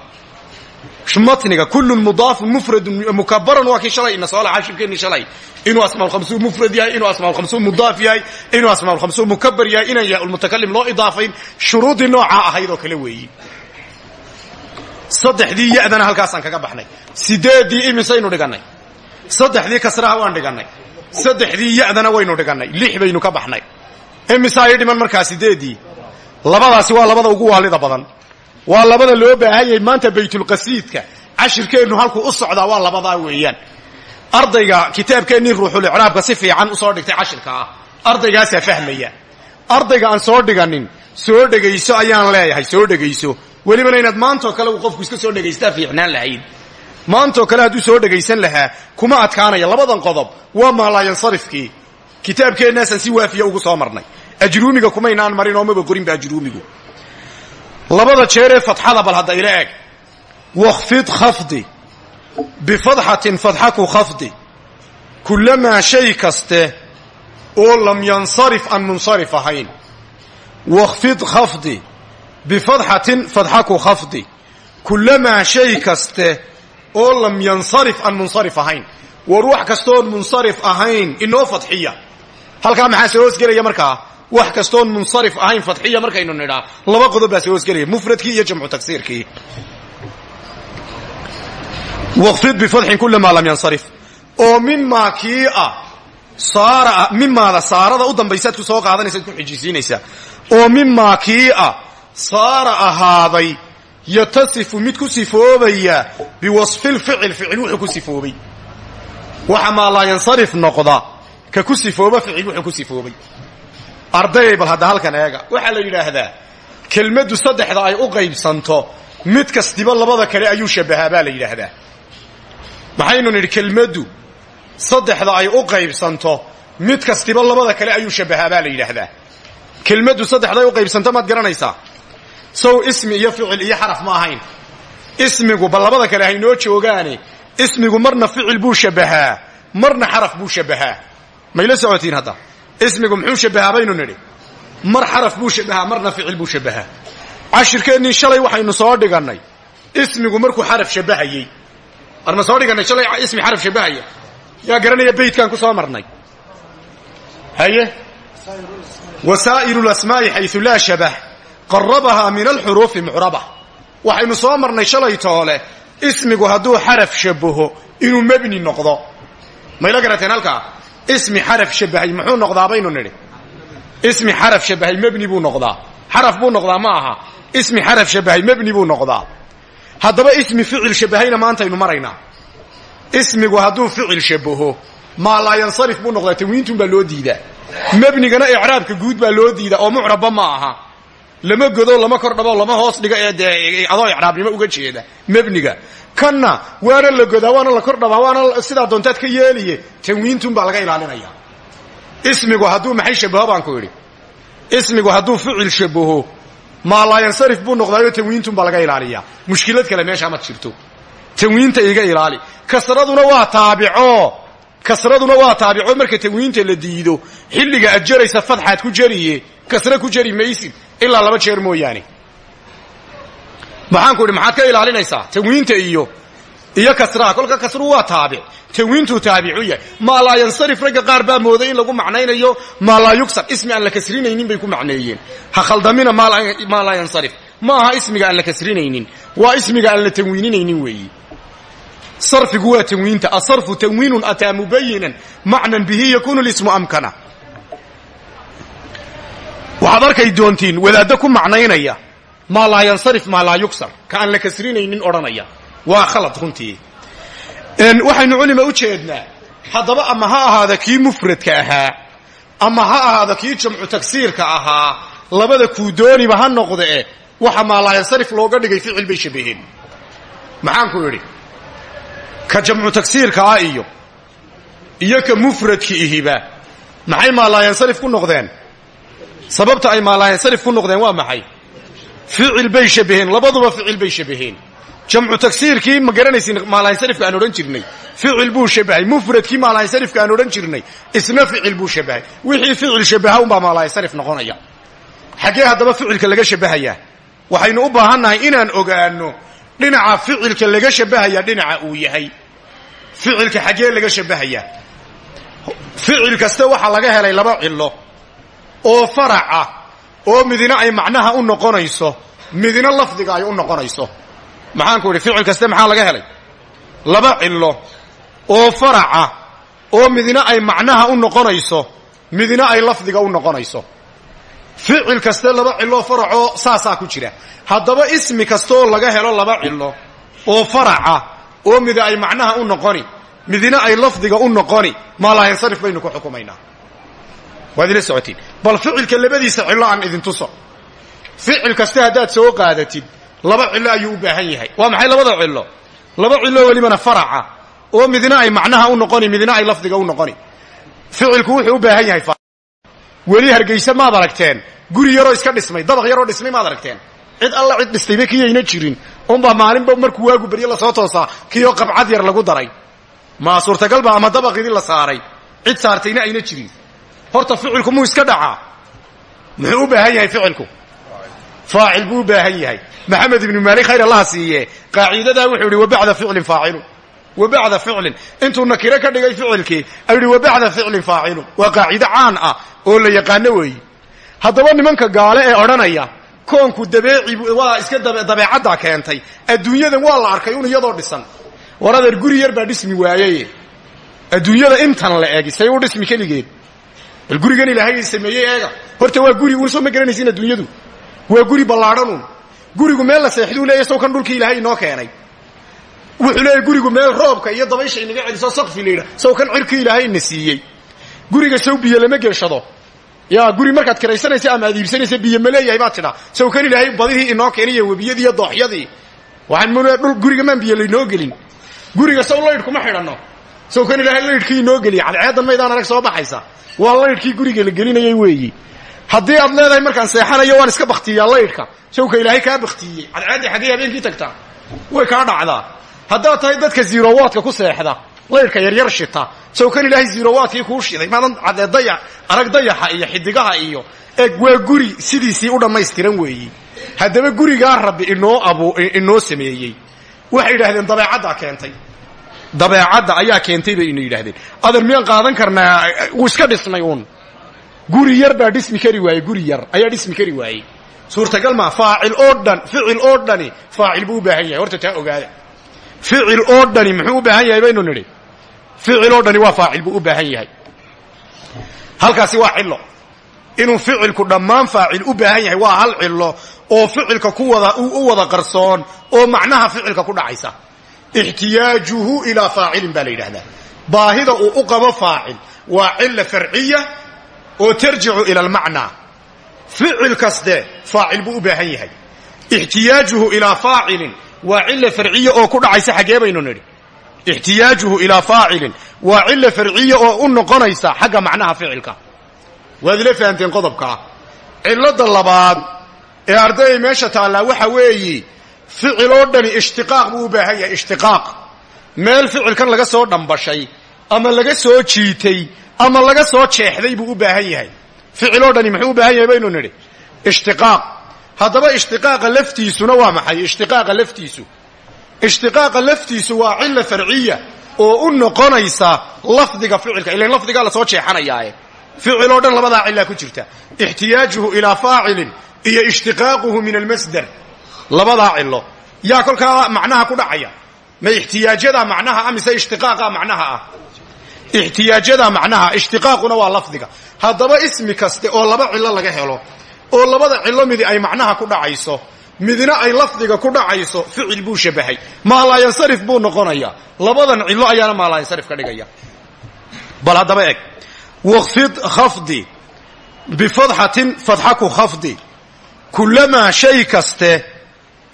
Matniga kullun mudaafun mufradun mukabaran waa kii shalay ina soo lahaa shirkeenii shalay. Inuu asmaaulkhamsuun mufrad yahay inuu asmaaulkhamsuun mudaaf yahay inuu asmaaulkhamsuun mukabar yahay inaan yahay ulmutakalim loo idaafayn shuruuddii noocaa ahayd oo kale weeyi saddexdii ya-dana halkaasaan kaga baxnay. Sideeddii imisaynu dhigannay. Saddexdii kasraha waan dhigannay. Saddexdii ya-dana waynu dhigannay. Lix baynu ka baxnay. Imisaa ii dhiman markaa sideeddii labadaasi waa labada ugu waalida badan. Waa labada loo baahanyay maanta baytulqasiidka cashirkeennu halkuu u socdaa waa labadaa weeyaan. Ardayga kitaabkeennii ruuxulicraabka si fiican u soo dhigtay cashirka ah. Ardaygaasaa fahmaya. Ardayga aan soo dhiganin soo dhegayso ayaan leeyahay soo dhegayso welibana inaad maantoo kale uu qofku iska soo dhegaystaa fiicnaan lahayd. Maantoo kale hadduu soo dhegaysan lahaa kuma adkaanaya labadan qodob. Waa maalaayansarifkii kitaabkeennaasaan si waafiya ugu soo marnay. Ajruumiga kumaynaan marin oo maba qorinba ajruumigu labada jeeree fatxada bal hadda ila eg. Wakfid khafdi. Bifadxatin fadxa ku khafdi. Kullamaa shay kaste oo lam yansarif aan munsarif ahayn. Wakfid khafdi bifadxatin fadxa ku khafdi. Kullamaa shay kaste oo lam yansarif aan munsarif ahayn. War wax kastoon munsarif ahayn inoo fadxiya. Halkaa maxaa soo hoosgelaya markaa? Wax kastoon munsarif ahayn fadxiya markaynu nidhaa. Laba qodob baa soo hoosgelaya mufradkii iyo jamcu tagsiirkii. Waqfid bifadxin kulamaa lam yansarif. Oo mimaa kii ah saara mimaada saarada u dambaysaad ku soo qaadanaysaad ku xijisiinaysaa. Oo mimaa kii ah saara ahaaday yatasifu mid ku sifoobaya biwasfilficil ficil wuxuu ku sifoobay. Waxa maa laa yansarif noqda ka ku sifooba ficil wuxuu ku sifoobay. Ardayay bal hadda halkan eega. Waxaa la yidhaahdaa kelmaddu saddexda ay u qaybsanto mid kastiba labada kale ayuu shabahaa baa la yidhaahdaa. Maxaynu nidhi kelmaddu saddexda ay u qaybsanto mid kastiba labada kale ayuu shabahaa baa la yidhaahdaa. Kelmaddu saddexda sow ismi iyo ficil iyo xaraf ma ahayn. Ismigu bal labada kale haynoo joogaane. Ismigu marna ficil buu shabahaa marna xaraf buu shabahaa. Mayla socotiin hadda? Ismigu muxuu shabahaa baynu nidhi? Mar xaraf buu shabahaa marna ficil buu shabahaa. Cashirkeennii shalay waxaynu soo dhigannay. Ismigu markuu xaraf shabahayey arma soo dhigannay shalay ismi xaraf shabahaya yaa garanaya beytkaan ku soo marnay? Haye? Wasaa'iru lasmaa'i xayu laa shabah qarabahaa min alxuruufi mucraba. Waxaynu soo marnay shalay toole ismigu hadduu xaraf shabaho inuu mebni noqdo. Mayla garateen halkaa ismi xaraf shabahay muxuu noqdaa baynu nidhi? Ismi xaraf shabahay mebni buu noqdaa. Xaraf buu noqdaa ma aha. Ismi xaraf shabahay mebni buu noqdaa. Haddaba ismi ficil shabahayna maantaynu maraynaa ismigu hadduu ficil shabaho maa laa yansarif buu noqdaa tanwiintun baa loo diidaa. Mebnigana icraabka guud baa loo diidaa oo mucrabba ma aha lama godo lama kordhabo lama hoos dhigo ee adoo icraabnimo uga jeeda mebniga. Kanna waana la godaa waana la kordhabaa waana sidaa doontaad ka yeeliye tanwiintun baa laga ilaalinaya. Ismigu hadduu maxay shabaho baan ku idhi. Ismigu hadduu ficil shabaho maa laa yansarif buu noqdaayo tanwiintun baa laga ilaaliyaa mushkilad kale meeshaa ma jirto. Tanwiinta iga ilaali. Kasraduna waa taabico. Kasraduna waa taabico. Marka tanwiinta la diido xilliga ad jaraysa fadxaad ku jariye kasra ku jari maysid ilaa laba jeer mooyaane. Maxaan ku idhi maxaad ka ilaalinaysaa? Tanwiinta iyo iyo kasraha. Kolka kasru waa taabic. Tanwiintuu taabicu yahay. Maa laa yansarif ragga qaar baa mooday in lagu macnaynayo. Maa laa yugsar ismi aan la kasrinaynin bay ku macneeyeen. Ha khaldamina maa laa yansarif. Ma aha ismiga aan la kasrinaynin. Waa ismiga aan la tanwiininaynin weeyi. Sarfigu waa tanwiinta asarfu tanwiinun ataa mubayinan macnan bihi yakunu lismu amkana waxaad arkay doontiin wadaaddo ku macnaynaya. Maa laa yansarif maa laa yugsar ka aan la kasrinaynin odhanaya. Waa khalad runtii. Waxaynu culima u jeednaa. Haddaba ama ha ahaada kii mufradka ahaa ama ha ahaada kii jamcu tagsiirka ahaa labada kuu dooniba ha noqdee waxa maa laa yansarif looga dhigay ficil bay shabaheen maxaan ku idhi ka jamcu tagsiirka ah iyo iyo ka mufradki ihiba. Maxay maa laa yansarif ku noqdeen sababta ay maalayansarif ku noqdeen waa maxay? Ficil bay shabaheen labaduba ficil bay shabaheen jamcu tagsiirkii ma garanaysin maalayansarifka aan odhan jirnay. Ficil buu shabahay mufradkii maalayansarifka aan odhan jirnay. Isna ficil buu shabahay. Wixii ficil shabaha unbaa maalayansarif noqonaya. Xaggee haddaba ficilka laga shabahayaa waxaynu u baahannahay inaan ogaano dhinaca ficilka laga shabahaya dhinaca uu yahay. Ficilka xaggee laga shabahayaa. Ficil kaste waxaa laga helay laba cilo oo farac ah oo midina ay macnaha u noqonayso midina lafdiga ay u noqonayso. Maxaanku idhi ficil kaste maxaa laga helay? Laba cilo oo faraca oo midina ay macnaha u noqonayso midina ay lafdiga u noqonayso. Ficil kaste laba ciloo faracoo saasaa ku jira. Haddaba ismi kastaoo laga helo laba cilo oo faraca oo mida ay macnaha u noqoni midina ay lafdiga u noqoni maalayansarif baynu ku xukumaynaa waad ila bal ficilka labadiisa cilo aan idin tuso. Ficil kaste haddaad soo qaadatid laba cilo ayuu u baahan yahay. Waa maxay labada cilo? Laba cilo welibana faraca oo midna ay macnaha u noqoni midna ay lafdiga u noqoni. Ficilku wuxuu u baahan yahay weli hargayse maad aragteen. Guri yaroo iska dhismay dabaq yaroo dhismay maad aragteen. Cid alla cid dhistayba kiyayna jirin. Unbaa maalinba markuu waagu beryo la soo toosaa kiyoo qabcad yar lagu daray. Maa suurtagalba ama dabaqidii la saaray. Cid saartayna ayna jirin horta ficilku muu iska dhacaa? Muxuu u baahan yahay ficilku? Faacil buu u baahan yahay. Maxamed ibnu maalik khayr allaha siiye qaaciidadaa wuxuu ihi wa bacda ficlin faacilun. Wa bacda ficlin. Intuu nakiro ka dhigay ficilkii ayuu wa bacda ficlin faacilun. Waa qaacido caan ah oo la yaqaano weeyi haddaba nimanka gaale ee odhanaya koonku dabeeci waa iska dabeecaddaa keentay. Adduunyadan waa la arkay un iyadoo dhisan. War guri yar baa dhismi waaye adduunyada intan la eg say u dhismi keligeed bal gurigan ilaahay sameeyey eega. Horta waa guri uun soo ma garanaysin adduunyadu waa guri ballaadhanun gurigu meel la seexduu leeyahy sow kan dhulkii ilaahay inoo keenay. Wuxuu leeyahy gurigu meel roobka iyo dabaysha inaga celiso sakfi la yidhah sow kan cirkii ilaahay ina siiyey. Guriga sow biyo lama geeshado yaa guri markaad kiraysanaysa ama aad iibsanaysa biyo ma baad tidhaa sow kan ilaahay badihii inoo keenay webiyadii iyo dooxyadii. Waxaan m dhul guriga maan biyo laynoo gelin. Guriga sow laydhkuma xidhanno sow kan ilaahay laydhkii inoo geliya cadceedan maydaan arag soo baxaysa. Waa laydhkii guriga la gelinayay weeyi. Haddii aad leedahay markaan seexanayo waan iska baktiyaa laydhka sawka ilaahay kaa baktiyey cadceeddii xaggay habeenkii tagtaa. Way kaa dhacdaa. Haddaad tahay dadka zirowaadka ku seexda laydhka yaryar shita. Sawkan ilaahay zirowaadkii kuu shiday. Maadan cadeedaya arag dayaxa iyo xidigaha iyo eeg waa guri sidiisii u dhammaystiran weeyi. Haddaba gurigaa rabbi inoo abu inoo sameeyey. Waxay yidhahdeen dabeecaddaa keentay dabeecadda ayaa keentay bay ina yidhahdeen adeer miyaan qaadan karnaa wuu iska dhismay uun. Guri yar baa dhismi kari waayey guri yar ayaa dhismi kari waayey. Suurtagal maa faacil oo dhan ficil oo dhani faacil buu u baahan yahay. Horta taa ogaada. Ficil oo dhani muxuu u baahan yahay baynu nidhi. Ficil oo dhani waa faacil buu u baahan yahay. Halkaasi waa cillo. Inuu ficilku dhammaan faacil u baahan yahay waa hal cillo oo ficilka ku wada u wada qarsoon oo macnaha ficilka ku dhacaysa ixtiyaajuhu ilaa faacilin baa la yidhahdaa baahida uu u qabo faacil waa cilla farciya oo tarjicu ila almacnaa ficil kaste faacil buu u baahan yahay ixtiyaajuhu ilaa faacilin waa cilla farciya oo ku dhacaysa xaggee baynu nidhi ixtiyaajuhu ilaa faacilin waa cilla farciya oo u noqonaysa xagga macnaha ficilka waad ila fahamteen qodobkaa cilladda labaad ee ardayay meesha taallaa waxa weeyi ficil oo dhani ishtiqaaq buu u baahan yahay ishtiqaaq. Meel ficilkan laga soo dhambashay ama laga soo jiitay ama laga soo jeexday buu u baahan yahay. Ficil oo dhani muxuu u baahan yahay baynu nidhi? Ishtiqaaq. Haddaba ishtiqaaqa laftiisuna waa maxay? Ishtiqaaqa laftiisu. Ishtiqaaqa laftiisu waa cilla farciya oo u noqonaysa lafdiga ficilka ilan lafdigaa la soo jeexanayaaye. Ficil oo dhan labadaa cillaa ku jirta. Ixtiyaajuhu ilaa faacilin iyo ishtiqaaquhu min almasdar labadaa cillo. Yaa kolkaa macnaha ku dhacaya. Ma ixtiyaajadaa macnaha ah mise ishtiqaaqa macnaha ah? Ixtiyaajadaa macnaha ishtiqaaquna waa lafdiga. Haddaba ismi kaste oo laba cillo laga helo oo labada cillo midi ay macnaha ku dhacayso midna ay lafdiga ku dhacayso ficil buu shabahay. Maalaayansarif buu noqonayaa labadan cillo ayaana maalaayansarif ka dhigaya. Bal haddaba eg waqfid khafdi bifadxatin fadxa khafdi. Kullamaa shay kaste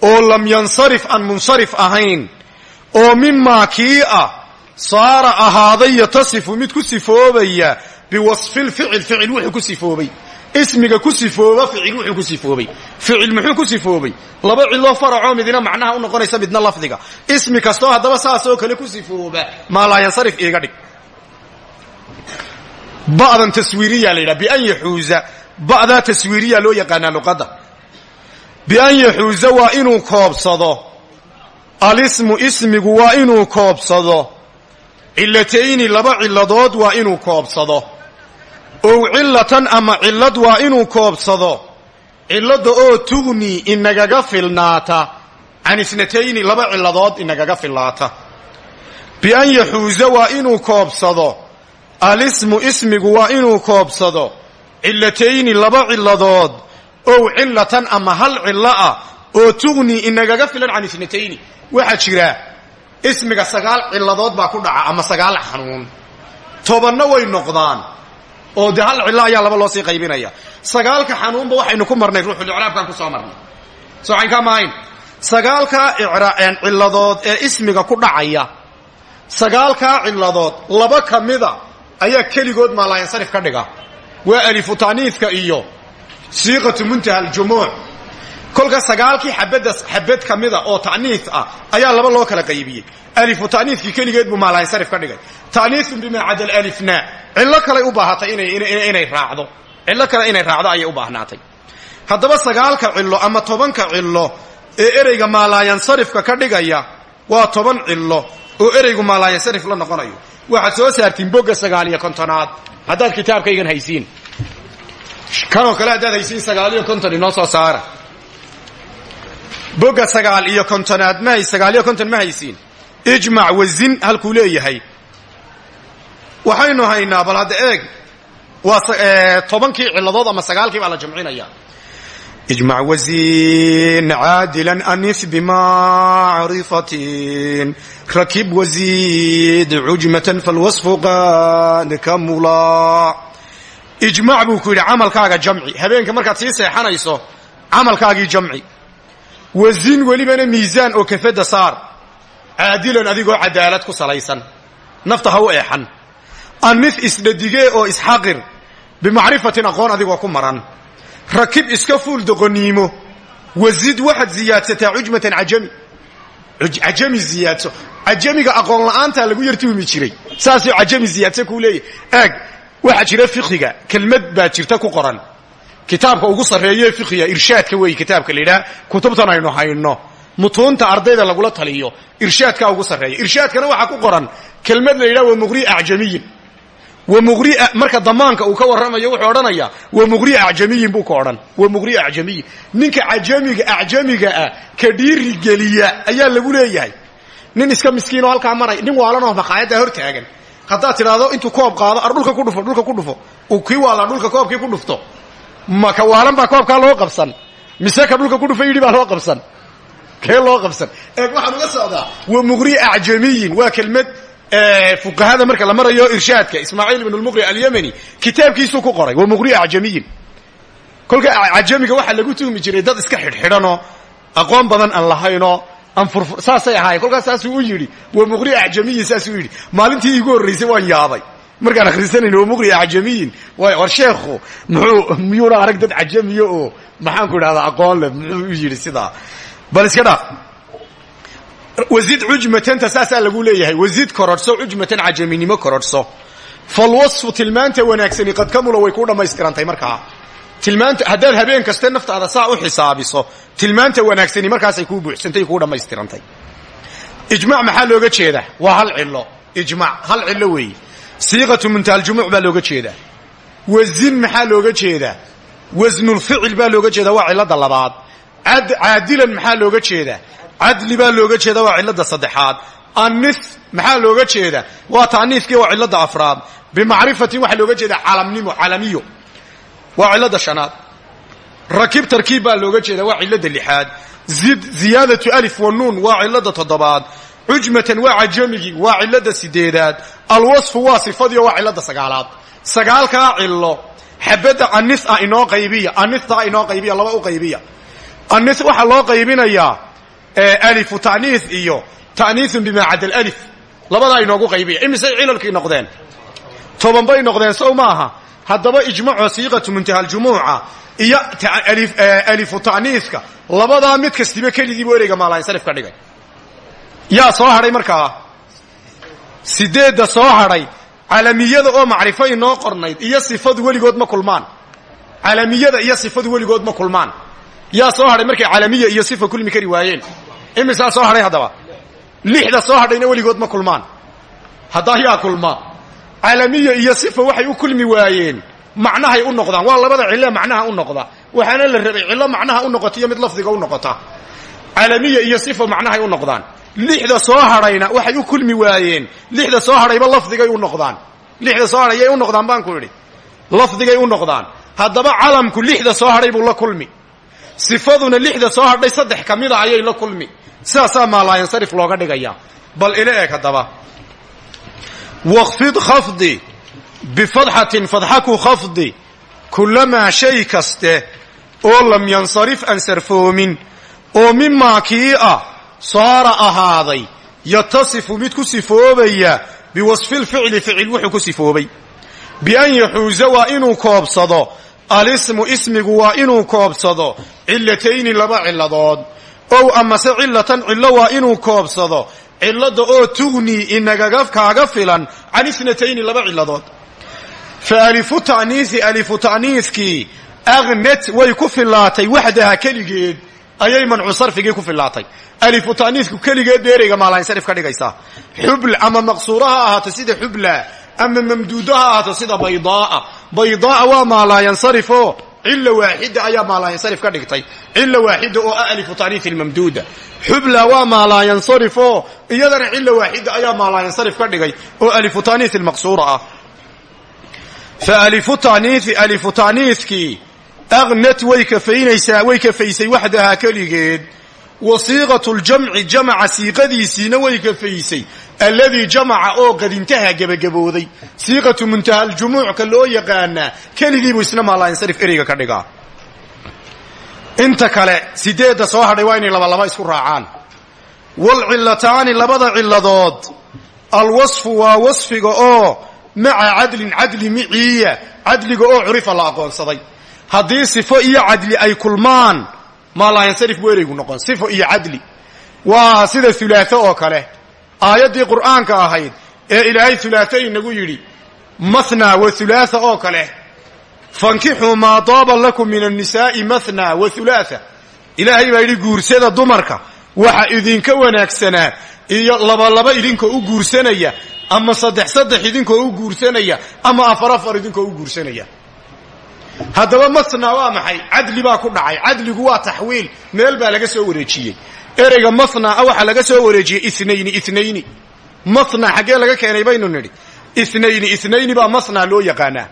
oo lam yansarif aan munsarif ahayn oo mimaa kii ah saara ahaaday yatasifu mid ku sifoobaya biwasfilficil ficil wuxuu ku sifoobay. Ismiga ku sifooba ficil wuxuu ku sifoobay. Ficil muxuu ku sifoobay? Laba ciloo faracoo midina macnaha u noqonaysa midna lafdiga. Ismi kastoo haddaba saasoo kale ku sifooba maa laa yansarif iiga dhig. Ba'dan taswiiriya la yidhaha bian yaxuuza ba'daa taswiiriya loo yaqaanaa luqadda bian yaxuuza waa inuu koobsado. Alismu ismigu waa inuu koobsado. Cilatayni laba ciladood waa inuu koobsado. Ow cilatan ama cillad waa inuu koobsado. Cilladda oo tugni inagaga filnaata. Can isnatayni laba cilladood inagaga filnaata. Bian yaxuuza waa inuu koobsado. Alismu ismigu waa inuu koobsado. Cilatayni laba cilladood ow cillatan ama hal cillo ah oo tugni inagaga filan can isnatayni waxaa jira ismiga sagaal cilladood baa ku dhaca ama sagaal xanuun. Tobanna way noqdaan oo de hal cillo ayaa laba loo sii qaybinaya. Sagaalka xanuunba waxaynu ku marnay ruuxulicraabkaan ku soo marnay. Socaynkaa maahayn sagaalkaa cilladood ee ismiga ku dhacaya sagaalkaa cilladood laba ka mida ayaa keligood maalaayansarif ka dhiga. Waa alifu taaniifka iyo siiqatu muntaha aljumuuc. Kolka sagaalkii xabadda xabad ka mida oo ta'niif ah ayaa laba loo kala qaybiyey. Alifu ta'niifkii keligeed buu maalaayansarif ka dhigay. Ta'niifun bimaa cada alifna cillo kaley u baahatay inay raacdo. Cillo kale inay raacdo ayay u baahnaatay. Haddaba sagaalka cillo ama tobanka cillo ee ereyga maalaayansarifka ka dhigaya waa toban cillo oo ereygu maalaayansarif la noqonayo. Waxaad soo saartiin bogga sagaal iyo kontonaad. Haddaad kitaabkaygan haysiin kanoo kale haddaad sagaal iyo konton inoo soo saara. Bogga sagaal iyo kontonaad ma sagaal iyo konton ma haysiin. Ijmac wazin halkuu leeyahay. Waxaynu haynaa bal hadda eeg waa tobankii cilladood ama sagaalkii la jamcinaya ijmac wazin caadilan anis bimacrifatin rakib wazid cujmatan falwasfu qad kamula ijmac buu ku yidhi camalkaaga jamci. Habeenka markaad sii seexanayso camalkaagii jamci. Wazin welibana miisaan oo kafada saar. Caadilan adigoo cadaalad ku salaysan. Nafta ha u eexan. Anif isdhadigee oo isxaqir bimacrifatin aqoon adigoo ku maran. Rakib iska fuul doqoniimo wazid waxaad ziyaadsataa cujmatan cajami. Cajami ziyaadso. Cajamiga aqoon la'aantaa lagu yar tuhmi jiray. Saasuu cajami ziyaadso kuu leeyahy waxaa jira fiqhiga. Kelmad baa jirta ku qoran. Kitaabka ugu sarreeye fiqhiga irshaadka weeye kitaabka la yidhaha kutubtan aynu hayno. Mutuunta ardayda lagula taliyo irshaadkaa ugu sarreeya. Irshaadkana waxaa ku qoran. Kelmad la yidhaha wa muqri acjamiyin. Wa muqri marka damaanka uu ka warramayo wuxuu odhanayaa wa muqri acjamiyin buu ka odhan. Wa muqri acjamiyin. Ninka ajamiga acjamiga ah ka dhiirigeliya ayaa lagu leeyahay. Nin iska miskiinoo halkaa maray nin waalanoo maqaayaddaa hor taagan haddaad tidhaahdo intuu koob qaado ar dhulka ku dhufo dhulka ku dhufo. Uu kii waala dhulka koobkii ku dhufto. Ma ka waalan baa koobkaa loo qabsan? Mise ka dhulka ku dhufa yidhi baa loo qabsan? Kee loo qabsan? Eeg waxaan uga socdaa wa muqri acjamiyin waa kelmad fuqahada marka la marayo irshaadka ismaaciil ibn lmuqri alyamani kitaabkiisuu ku qoray wa muqri acjamiyin. Kolka cajamiga waxaa lagu tuhmi jiray dad iska xidhxidhanoo aqoon badan aan lahaynoo saasay ahaayeen. Kolkaas saasuu u yidhi wa muqri acjamiyin saasuu yidhi. Maalintii iigu horraysay waan yaabay. Markaan akhrisanayno wa muqri acjamiyin. War sheekhu muxuu miyuuna arag dad cajamiya oo maxaanku idhahdaa aqoon leh? Muxuu u yidhi sidaa. Bal iska dhaaf. Wazid cujmatanta saasaa lagu leeyahay. Wazid korodhso cujmatan cajaminimo korodhso falwasfu tilmaanta wanaagsani qad kamula way ku dhammaystirantay markaa tilmaanta haddaad habeen kaste naftaada saa u xisaabiso tilmaanta wanaagsani markaasay kuu buuxsantay kuu dhammaystirantay. Ijmac maxaa looga jeedaa waa hal cilo ijmac hal cilo weeye siiqatu muntaaljumuuc baa looga jeedaa wazin maxaa looga jeedaa wasnulficil baa looga jeedaa waa cilada labaad. Caadilan maxaa looga jeedaa cadli baa looga jeeda waa cilada saddexaad. Anif maxaa looga jeeda? Waa taaniifkii waa cilada afraad. Bimacrifatin waxaa looga jeeda calamnimo calamiyo waa cilada shanaad. Rakib tarkiib baa looga jeeda waa cilada lixaad. Ziyaadatu alif wa nuun waa cilada toddobaad. Cujmatan waa cajamigii waa cilada sideedaad. Alwasfu waa sifadiio waa cilada sagaalaad. Sagaalkaa cilo xabadda anis ah inoo qaybiya. Anistaa inoo qaybiya laba u qaybiya. Anis waxaa loo qaybinayaa alifu ta'niis iyo ta'niisun bimaa cada alif labadaa inoogu qaybiya. Imisay cilalkii noqdeen? Toban bay noqdeen sow maaha haddaba ijmaco siiqatu muntahaljumuuca iyo alifu ta'niiska labadaa mid kastiba keligiibu ereyga maalayansarif ka dhigay. Yaa soo hadhay markaa sideedda soo hadhay calamiyada oo macrifo inoo qornayd iyo sifadu weligood ma kulmaan. Calamiyada iyo sifadu weligood ma kulmaan. Yaa soo hadhay markay calamiya iyo sifa kulmi kari waayeen. Imisaa soo hadhay haddaba? Lixda soo hadhayna weligood ma kulmaan. Haddaa yaa kulmaa calamiya iyo sifa waxay u kulmi waayeen. Macnahay u noqdaan waa labada cille macnaha u noqda. Waxaana la rabay cillo macnaha u noqota iyo mid lafdiga u noqota. Calamiya iyo sifa macnahay u noqdaan. Lixda soo hadhayna waxay u kulmi waayeen. Lixda soo hadhayba lafdigay u noqdaan. Lixda soo hadhay yay u noqdaan baan ku idhi. Lafdigay u noqdaan. Haddaba calamku lixda soo hadhay buu la kulmi. Sifaduna lixda soo hadhay saddex ka mida ayay la kulmi. Sidaasaa maalaayansarif looga dhigayaa. Bal ila eeg haddaba waqfid khafdi bifadxatin fadxaku khafdi kullamaa shay kaste oo lam yansarif aan sarfoomin oo mimaa kii ah saara ahaaday yatasifu mid ku sifoobaya biwasfilficli ficil wuxuu ku sifoobay. Bian yaxuusa waa inuu koobsado alismu ismigu waa inuu koobsado cilatayni laba ciladood ow amase cilatan cillo waa inuu koobsado cilada oo tugnii inagaga kaaga filan can isnatayni laba ciladood fa alifu ta'niisi alifu ta'niiskii agnet way ku fillaatay waxdaha keligeed ayay mancu sarfigii ku fillaatay. Alifu ta'niisku keligeed beereyga maalansarif ka dhigaysaa xubl ama maqsuura ha ahaato sida xubla ama mamduudo ha ahaato sida baydaaa. Baydaaa waa maalaayansarifo cilla waaxida ayaa maalaayansarif ka dhigtay. Cilla waaxida oo ah alifu ta'niis ilmamduuda xubla waa maalaayansarifo iyadana cilla waaxida ayaa maalaayansarif ka dhigay oo alifu ta'niis ilmaqsuura ah. Fa alifu ta'niiskii agnet way kafaynaysaa way kafaysay waxdahaa keligeed. Wa siiqatu ljamci jamaca siiqadiisiina way kafaysay alladii jamaca oo qadintaha gebagabooday. Siiqatu muntaha aljumuucka loo yaqaanaa keligiibuu isna maalaayansarif ereyga ka dhigaa. Inta kale sideedda soo hadhay waa inay labalaba isku raacaan. Walcillataani labada cilladood alwasfu waa wasfiga oo maca cadlin cadli miciiya cadliga oo curifa la aqoonsaday. Haddii sifo iyo cadli ay kulmaan maalaayansarif buu ereygu noqon sifo iyo cadli. Waa sida hulaaho oo kale aayaddii qur'aanka ahayd ee ilaahay hulaaho inagu yidhi mathna wa hulaatha oo kale. Fankixuu maa daaba lakum min annisaa'i mathna wa hulaatha ilaahay baa yidhi guursada dumarka waxa idinka wanaagsanaa iyo labalaba idinkoo u guursanaya ama saddex saddex idinkoo u guursanaya ama afar afar idinkoo u guursanaya. Haddaba mathna waa maxay? Cadli baa ku dhacay. Cadligu waa taxwiil. Meel baa laga soo wareejiyey ereyga mathna a waxaa laga soo wareejiyey inayni inayni mathna xaggee laga keenay baynu nidhi. Inayni inayni baa mathna loo yaqaanaa.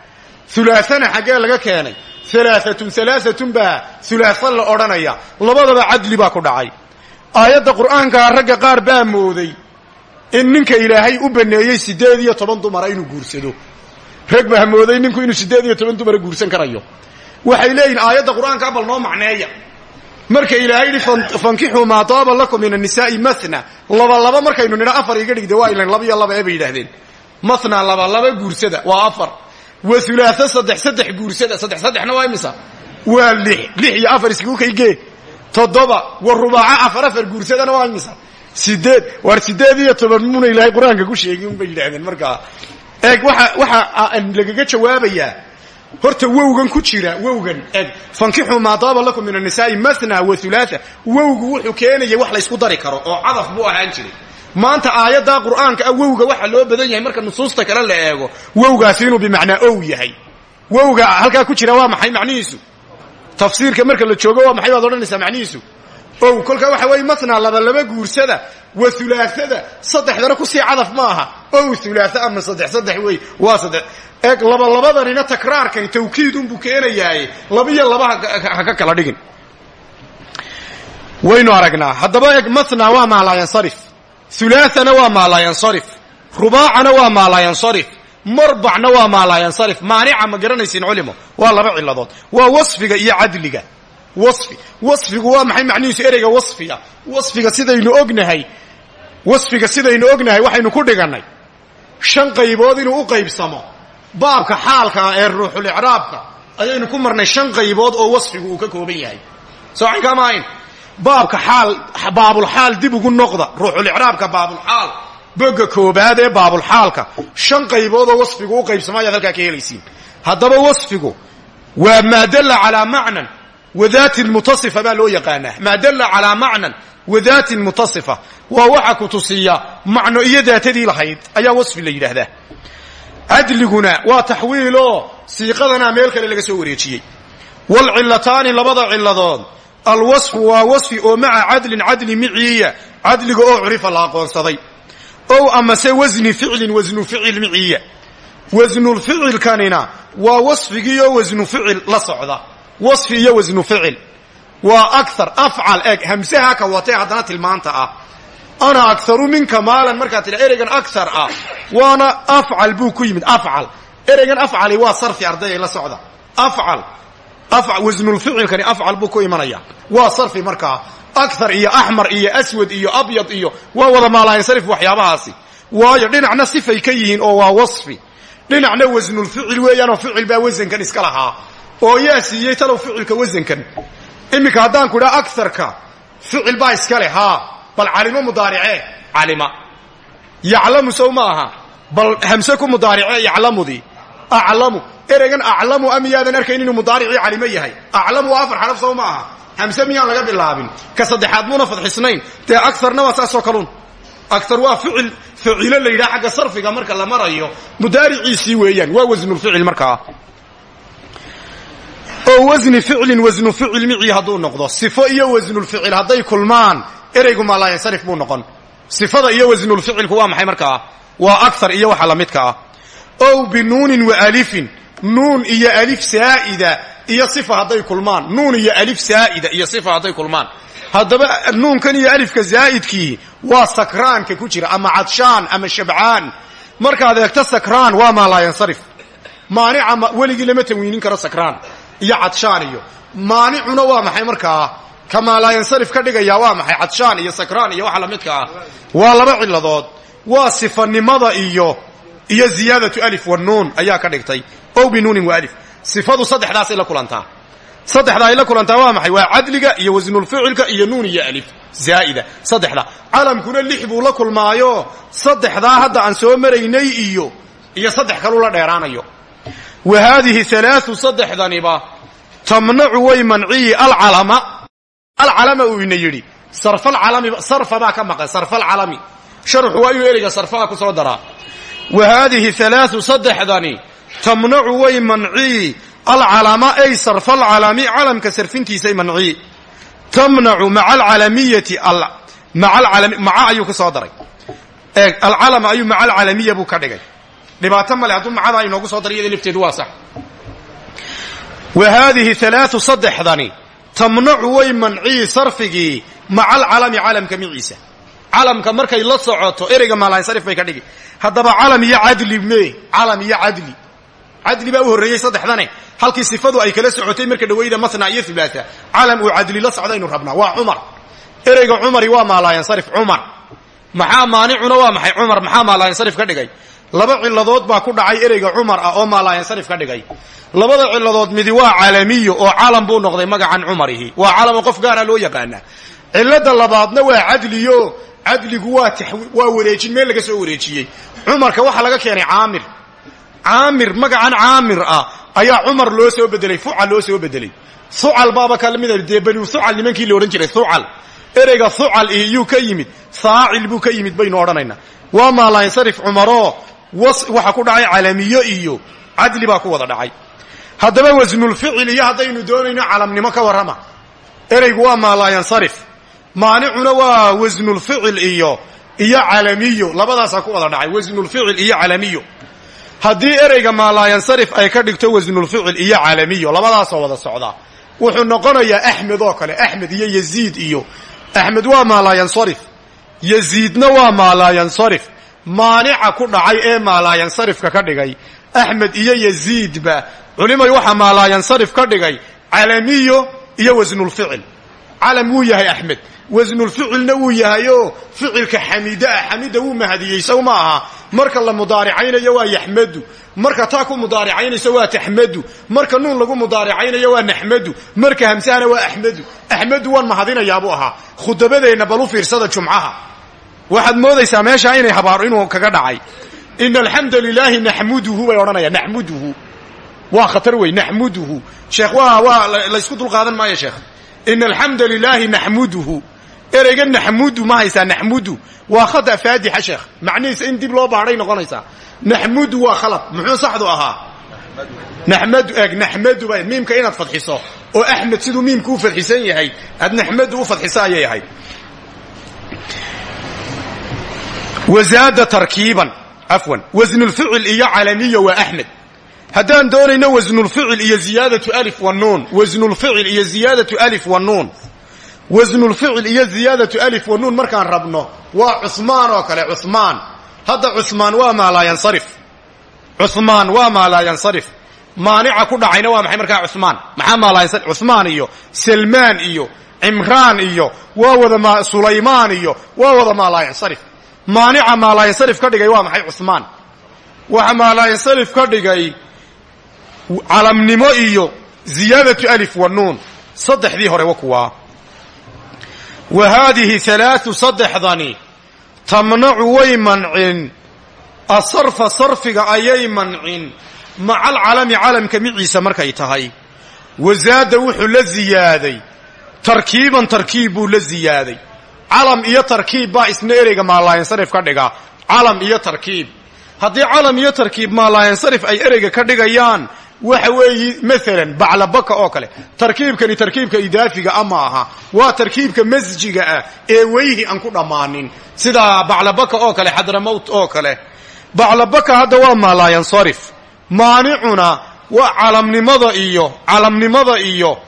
Hulaathana xaggee laga keenay. Alaaatun alaaatun baa hulaatha la odhanaya. Labadaba cadli baa ku dhacay. Aayadda qur'aankaa ragga qaar baa mooday in ninka ilaahay u baneeyey siddeed iyo toban dumara inuu guursado. Rag baa mooday ninku inuu siddeed iyo toban dumara guursan karayo. Waxay leeyihiin aayadda qur'aankaa bal noo macneeya marka ilaahay yidhi fankixuu maa daaba lakum min annisaa'i mathna. Laba laba markaynu nidha afar iga dhigde waa ilan laba iyo laba ee bay yidhaahdeen. Mathna laba laba guursada waa afar. Wa hulaatha saddex saddex guursada saddex saddexna waa imisa? Waa lix lix iyo afar iskugu kaygee toddoba wa rubaaca afar afar guursadana waa imisa? Sideed waar sideed iyo toban muuna ilaahay qur'aanka ku sheegin un bay yidhaahdeen markaa. Eeg waxa waxa lagaga jawaabayaa horta wowgan ku jira wowgan eeg fankixuu maa daaba lakum min annisaa'i mathna wa hulaatha wowgu wuxuu keenayay wax laysku dari karo oo cadaf buu ahaan jiray. Maanta aayaddaa qur'aanka ah wowga waxa loo badan yahay marka nusuusta kale la eego. Wowgaasi inuu bimacnaa ow yahay. Wowga halkaa ku jira waa maxay macnihiisu? Tafsiirka marka la joogo waa maxay baad odhanaysaa macnihiisu ow kolkaa waxa weeye laba laba guursada wa hulaathada saddexdana ku sii cadaf ma aha ow hulaatha ama saddex saddex wey waa saddex. Eeg labalabadanina takraarkani tawkiidunbuu keenayaaye. Labiyo laba ha ka kala dhigin. Waynu aragnaa haddaba eeg matna waa maalaayansarif hulaathana waa maalaayansarif rubaacana waa maalaayansarif marbacna waa maalaayansarif maanica ma garanaysiin culimo. Waa laba ciladood. Waa wasfiga iyo cadliga wasfi. Wasfigu waa maxay macnihiisu ereyga wasfiga? Wasfiga sidaynu ognahay. Wasfiga sidaynu ognahay waxaynu ku dhigannay. Shan qaybood inuu u qaybsamo. Baabka xaalka ee ruuxulicraabka ayaynu ku marnay shan qaybood oo wasfigu uu ka kooban yahay. Soo cayn kama ahayn baabka xaal baabulxaal dib ugu noqda. Ruuxulicraabka baabulxaal boga koobaad ee baabulxaalka shan qaybood oo wasfigu u qaybsama ayaad halkaa ka helaysiin. Haddaba wasfigu waa maa dalla calaa macnan wadaatin mutasifa baa loo yaqaanaa. Maa dalla calaa macnan wadaatin mutasifa. Waa waxa ku tusiya macno iyo daatadii lahayd. Ayaa wasfi la yidhaahdaa. Cadliguna waa taxwiiloo siiqadana meel kale laga soo wareejiyey. Waalcilataani labada ciladood alwasfu waa wasfi oo maca cadlin cadli miciya. Cadliga oo curifa la aqoonsaday. Ow amase wasni ficlin wasnu ficil miciya. Wasnulficilkanina waa wasfigii oo wasnu ficil la socda wasfi iyo wasnu ficil. Waa akar afcal eeg hamsaha ka watee haddana tilmaanta ah. Ana akaru minka maalan markaad tidha ereygan akar ah waana afcal buu ku yimid afcal. Ereygan afcali waa sarfi ardayay la socda. Afcal wasnulficilkani afcal buu ku imanaya. Waa sarfi markaa akar iyo axmar iyo aswad iyo abyad iyo waa wada maalayansarif waxyaabahaasi. Waayo dhinacna sifay ka yihiin oo waa wasfi. Dhinacna wasnulficil weeyaanoo ficil baa wasankan iska lahaa oo yaa siiyey talow ficilka wasankan. Iminka haddaan ku idhaa akarka ficil baa iska leh haa bal calimo mudaaricee calima. Yaclamu sow bal hamse ku mudaaricee yaclamudii aclamu ereygan aclamu a miyaadan arkayn inuu mudaaricii calimo yahay? Aclamu waa afar xaraf sow ma aha hamse miyaan laga bilaabin? Ka saddexaad muuna fadxisnayn dee akarna waa saasoo kalun akar waa ficil ficilo la yidhaha xagga sarfiga marka la marayo mudaariciisii weeyaan waa wasnulficil markaa oo wasni ficlin wasnu ficil micii hadduu noqdo. Sifo iyo wasnulficil hadday kulmaan ereygu maalaayansarif buu noqon. Sifada iyo wasnulficilku waa maxay markaa? Waa akar iyo waxa la midka ah. Ow binuunin wa alifin nuun iyo alif saa'ida iyo sifa hadday kulmaan. Nuun iyo alif saa'ida iyo sifa hadday kulmaan. Haddaba nuunkan iyo alifka zaa'idkii waa sakraanka ku jira ama cadshaan ama shabcaan. Markaad eegto sakraan waa maalaayansarif maanica weligii lama tanwiinin karo sakraan iyo cadshaan iyo maanicuna waa maxay markaa? Ka maalaayansarif ka dhigaya waa maxay? Cadshaan iyo sakraan iyo waxa lamidka ah. Waa laba ciladood. Waa sifanimada iyo iyo ziyaadatu alif wanuun ayaa ka dhigtay. Ow binuunin wa alif. Sifadu saddexdaasay la kulantaa. Saddexda ay la kulantaa waa maxay? Waa cadliga iyo wasnulficilka iyo nuun iyo alif. Zaa'ida. Saddexda. Calamkuna lix buu la kulmaayo. Saddexdaa hadda aan soo maraynay iyo iyo saddex kaluu la dheeraanayo wa haadihi alaau saddexdaniba tamnacu way manciyi alcalama alcalama uu ina yidhi sarfalcalami sarfa baa ka maqan sarfalcalami sharxu waa inuu ereyga sarfaha ku soo daraa wa haadihi alaau saddexdani tamnacu way mancii alcalama ay sarfalcalami calamka sarfintiisay mancii tamnacu maa alcalamiyati maca ayuu ka soo daray eeg alcalama ayuu maca alcalamiya buu ka dhigay dhibaato male hadduu macada inoogu soo daray iyada waa sax. Wa haadihi alaau saddexdani tamnacu way mancii sarfigii maca alcalami calamka miciisa calamka markay la socoto ereyga maalaansarif bay ka dhigi. Haddaba calam iyo cadli me calam iyo cadli. Cadli baa u horreeyey saddexdane. Halkii sifadu ay kala socotay marka dhawayda masna iyo hulaasa calam uu cadli la socdaynu rabnaa waa cumar. Ereyga cumari waa maalaayansarif cumar. Maxaa maanicuna waa maxay cumar? Maxaa maalaayansarif ka dhigay laba ciladood baa ku dhacay ereyga cumar ah oo maalaayansarif ka dhigay. Labada ciladood midi waa calamiyo oo calam buu noqday magacan cumarihi. Waa calamo qof gaara loo yaqaana. Cilada labaadna waa cadliyo. Cadligu waa waa wareejin meel laga soo wareejiyey. Cumarka waxaa laga keenay caamir. Caamir magacan caamir ah ayaa cumar loo soo bedelay fucal loo soo bedelay. Hucal baaba ka mida dee nimankii la odhan jiray hucal ereyga hucal iyuu ka yimid faacil buu ka yimid baynu odhanaynaa. Waa maalaansarif cumaroo waxa ku dhacay calamiyo iyo cadli baa ku wada dhacay. Haddaba wasnulficil iyo haddaynu doonayno calamnimo ka warrama. Ereygu waa maalaayansarif maanicuna waa wasnulficil iyo iyo calamiyo. Labadaasaa ku wada dhacay. Wasnulficil iyo calamiyo. Haddii ereyga maalaayansarif ay ka dhigto wasnulficil iyo calamiyo labadaasoo wada socdaa wuxuu noqonayaa axmed oo kale. Axmed iyo yaziid iyo axmed waa maalaayansarif yaziidna waa maalaayansarif maanica ku dhacay ee maalaayansarifka ka dhigay. Axmed iyo yaziidba culimay waxaa maalaayansarif ka dhigay. Calamiyo iyo wasnulficil calam wuu yahay axmed wasnulficilna wuu yahayo ficilka xamida ah xamida wuu mahadiyey sow ma aha. Marka la mudaaricaynayo waa yaxmadu marka taa ku mudaaricaynayso waa taxmadu marka nuun lagu mudaaricaynayo waa naxmadu marka hamsahana waa axmadu axmadu waan mahadinayaabuu ahaa. Khudabadeenna balu fiirsada jumcaha waxaad moodaysaa meeshaa inay habaaro inuu kaga dhacay. Ina alxamda lilaahi naxmuduhu bay odhanayaan naxmuduhu waa khatar wey naxmuduhu sheekh waa waa laysku dulqaadan maayo sheekh. Ina alxamda lilaahi naxmuduhu ereyga naxmudu ma haysaa naxmudu waa khata faadixa sheekh. Macnihiisa in dib loo baadhay noqonaysaa. Naxmudu waa khalad muxuu saxdu ahaa? Naxmadu eeg naxmadu ba miimka inaad fadxiso. Oo axmed siduu miimku u fadxisan yahay aad naxmadu u fadxiso ayay ahayd wazaada tarkiiban afwan wasnulficil iyo calamiya waa axmed haddaan doonayno wasnulficil iyo ziyaadatu alif wanuun wasnulficil iyo ziyaadatu alif wanuun wasnulficil iyo ziyaadatu alif wanuun markaan rabno waa cumaan oo kale cumaan hadda cumaan waa maa laa yansarif cumaan waa maa laa yansarif maanica ku dhacayna waa maxay markaa cumaan maxaa maa laa yansarif cumaan iyo salmaan iyo cimraan iyo waa ma sulaymaan iyo waa maanica maa laa yansarif ka dhigay waa maxay cumaan waxa maa laa yansarif ka dhigay calamnimo iyo ziyaadatu alif wanuun saddexdii hore wa kuwaa wa haadihi alaau saddexdani. Tamnacu way mancin. Asarfa sarfiga ayay mancin. Maca alcalami calamka miciisa markay tahay. Wazaada wuxuu la ziyaaday. Tarkiiban tarkiib buu la ziyaaday calam iyo tarkiib baa isna ereyga maalaayansarif ka dhiga. Calam iyo tarkiib. Haddii calam iyo tarkiib maalaayansarif ay ereyga ka dhigayaan waxa weeye maalan baclabaka oo kale tarkiibkani tarkiibka idaafiga a ma aha waa tarkiibka masjiga ah ee weyhi aan ku dhammaanin. Sida baclabaka oo kale xadramowt oo kale. Baclabaka hadda waa maalaayansarif maanicuna waa calamnimada iyo calamnimada iyo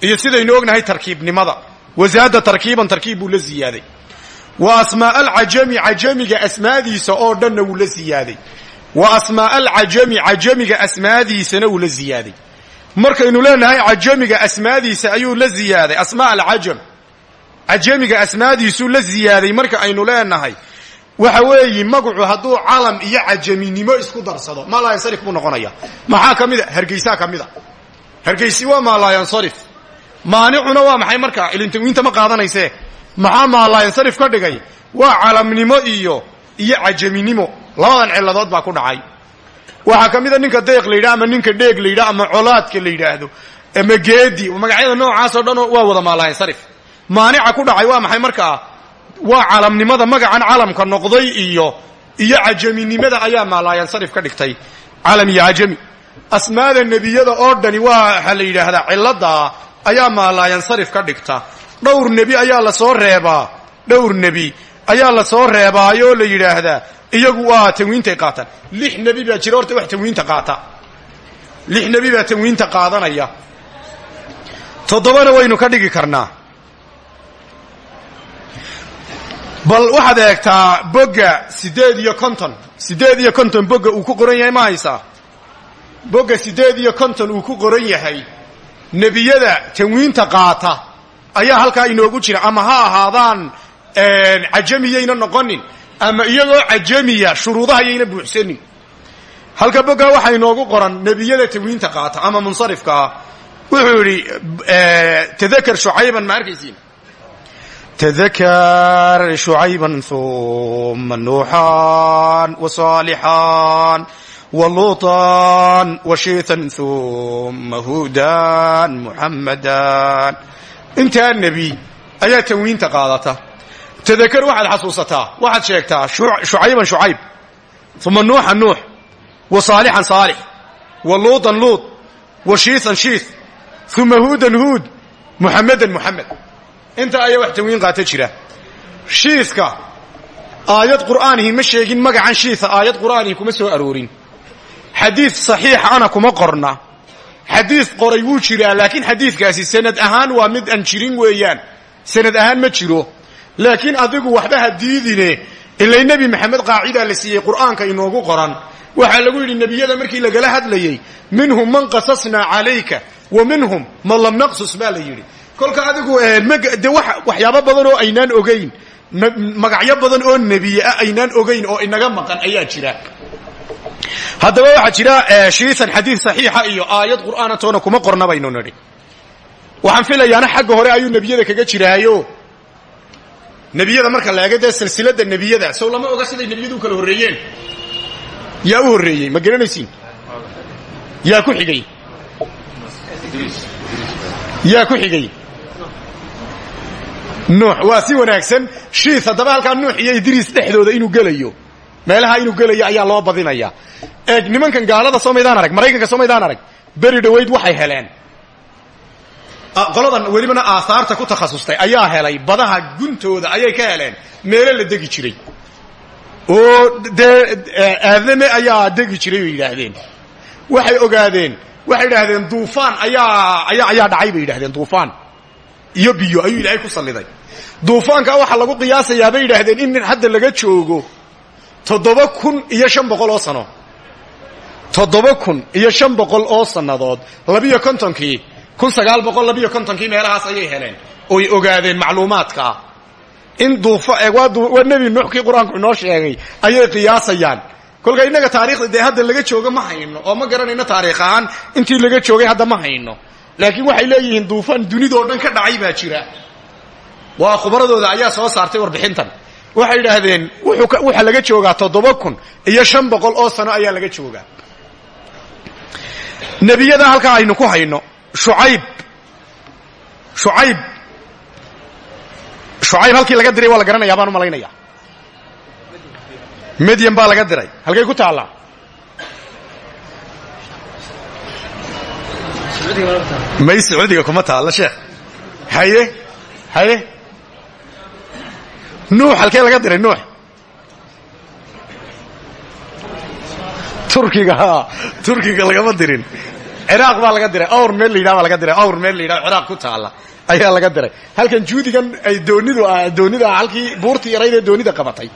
iyo sidaynu ognahay tarkiibnimada wazaada tarkiiban tarkiib buu la ziyaaday wa asmaa alcajami cajamiga asmaadiisa oo dhanna wuu la ziyaaday wa asmaa alcajami cajamiga asmaadiisana wuu la markaynu leenahay cajamiga asmaadiisa ayuu la ziyaaday asmaa alcajam cajamiga asmaadiisuu la ziyaaday marka aynu leenahay waxa weeyi magacu hadduu calam iyo cajaminimo isku darsado maalaayansarif buu noqonaya maxaa ka mida hargeysaa ka mida hargeysi waa maalaayansarif maanicuna waa maxay marka? Ilintawiinta ma qaadanayse maxaa maalaayansarif ka dhigay? Waa calamnimo iyo iyo cajaminimo. Labadan ciladood baa ku dhacay. Waxaa ka mida ninka deeq la yidhah ama ninka dheeg la yidhah ama colaadka la yidhaahdo ama geedi magacyada noocaasoo dhan waa wada maalaayansarif maanica ku dhacay waa maxay markaa waa calamnimada magacan calamka noqday iyo iyo cajaminimada ayaa maalaayansarif ka dhigtay. Calam iyo cajami. Asmaada nebiyada oo dhani waxaa la yidhaahdaa ciladaa ayaa maalaayansarif ka dhigta. Dhowr nebi ayaa la soo reebaa. Dhowr nebi ayaa la soo reebaayoo la yidhaahdaa iyagu waa tanwiintay qaataan lix nebi baa jira horta wax tanwiinta qaata. Lix nebi baa tanwiinta qaadanaya. Toddobana waynu ka dhigi karnaa. Bal waxaad eegtaa bogga siddeed iyo konton. Siddeed iyo konton bogga uu ku qoran yahay ma haysaa? Bogga siddeed iyo konton uu ku qoran yahay nebiyada tanwiinta qaata ayaa halkaa inoogu jira. Ama ha ahaadaan cajamiyayna noqonin ama iyagoo cajamiya shuruudaha yayna buuxsanin. Halka boggaa waxaa inoogu qoran nebiyada tanwiinta qaata ama munsarifka. Wuxuu idhi e, tadakar shucayban ma arkaysiin tadakar shucayban uma nuuxan wa saalixaan ولوطا وشيثا ثم هودا محمدا intaa nebi ayaa tanwiinta qaadata tadakar waxaad xasuusataa waxaad sheegtaa shucayban shucayb uma nuuxan nuux wa saalixan saalix wa luudan luud wa shiisan shiis uma huudan huud muxamedan muxamed intaa ayaa wax tanwiin qaata jira shiiska aayad qur'aanihi ma sheegin magacan shiisa aayad qur'aanihi kuma soo aroorin xadiid saxiixa ana kuma qorna. Xadiid qoray wuu jiraa laakiin xadiidkaasi sanad ahaan waa mid aan jirin weeyaan. Sanad ahaan ma jiro. Laakiin adigu waxba ha diidine ilay nebi maxamed qaacidaa la siiyey qur'aanka inoogu qoran. Waxaa lagu yidhi nebiyada markii lagala hadlayey minhum man qasasnaa calayka wa minhum man lam naqsus baa la yidhi. Kolka adigu de waxyaabo badan oo aynaan ogayn magacyo badan oo nebiye ah aynaan ogayn oo inaga maqan ayaa jira haddaba waxaa jira shiisan xadiid saxiixa iyo aayad qur'aana toona kuma qorna baynu nidhi. Waxaan filayaana xagga hore ayuu nebiyada kaga jiraayo. Nebiyada marka la eego dee silsilada nebiyada. Sow lama oga siday nebiyadu kala horreeyeen. Yaa u horreeyey ma garanaysiin? Yaa ku xigay? Yaa ku xigay? Nuux waa wanaagsan. Shiis haddaba halkaa iyo idriis dhexdooda inuu gelayo. Meelaha inuu gelayo ayaa loo badinayaa eeg nimankan gaalada soo maydaan arag maraykanka soo maydaan arag beri dhowayd waxay heleen. Qoladan welibana aahaarta ku takhasustay ayaa helay badaha guntooda ayay ka heleen meelo la degi jiray. Oo dee aadame ayaa degi jiray bay yidhaahdeen. Waxay ogaadeen waxay yidhaahdeen duufaan ayaa ayaa ayaa dhacay bay yidhahdeen duufaan. Iyo biyo ayuu ilaahay ku salliday. Duufaanka waxaa lagu qiyaasayaa bay yidhaahdeen in hadda laga joogo toddoba kun iyo shan boqol oo sano toddoba kun iyo shan boqol oo sannadood labiyo kontonkii kun sagaal boqol labiyo kontonkii meelahaas ayay heleen. Oy ogaadeen macluumaadkaa in duufa waa nebi nuuxkii qur'aanku inoo sheegay ayay qiyaasayaan. Kolka innaga taarikhda dee hadda laga joogo ma hayno oo ma garanayno taariikh ahaan intii laga joogay hadda ma hayno. Laakiin waxay leeyihiin duufaan dunidoo dhan ka dhacay baa jira. Waa khubaradooda ayaa soo saartay warbixintan. Waxay yidhaahdeen waxaa laga joogaa toddoba kun iyo shan boqol oo sano ayaa laga joogaa nebiyada halkaa aynu ku hayno shucayb. Shucayb. Shucayb halkii laga diray waa la garanayaa baan u malaynaya. Medyan baa laga diray. Halkay ku taallaa? May sacuudiga kuma taalla sheekh. Haye? Haye? Nuux halkee laga diray? Nuux turkiga turkiga lagama dirin. Ciraaq baa laga diray. Awr meel la yidhaha baa laga diray. Awr meel la yidhaha ciraaq ku taalla. Ayaa laga diray. Halkan juudigan ay doonidu doonida halkii buurtii yarayd ee doonida qabatay.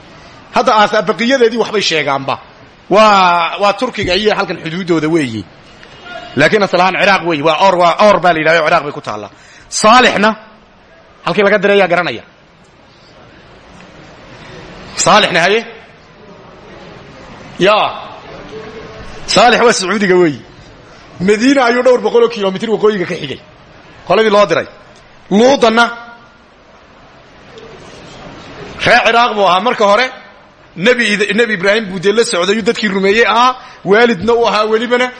Hadda aabaqiyadeedii waxbay sheegaanba. Waa waa turkiga iyo halkan xuduuddooda weeyi. Laakiin aslahaan ciraaq weeyi. Waa or waa awr baa la ciraaq bay ku taallaa saalixna halkii laga diray ayaa garanaya. Saalixna haye? Ya saalix waa sacuudiga weeyi madiina ayuu dhowr boqoloo kilomitr waqooyiga ka xigay. Qoladii loo diray. Luudanna reer ciraaq buu ahaa. Marka hore nebi ibraahim buu dee la socdayuu dadkii rumeeyey ahaa waalidna uu ahaa welibana.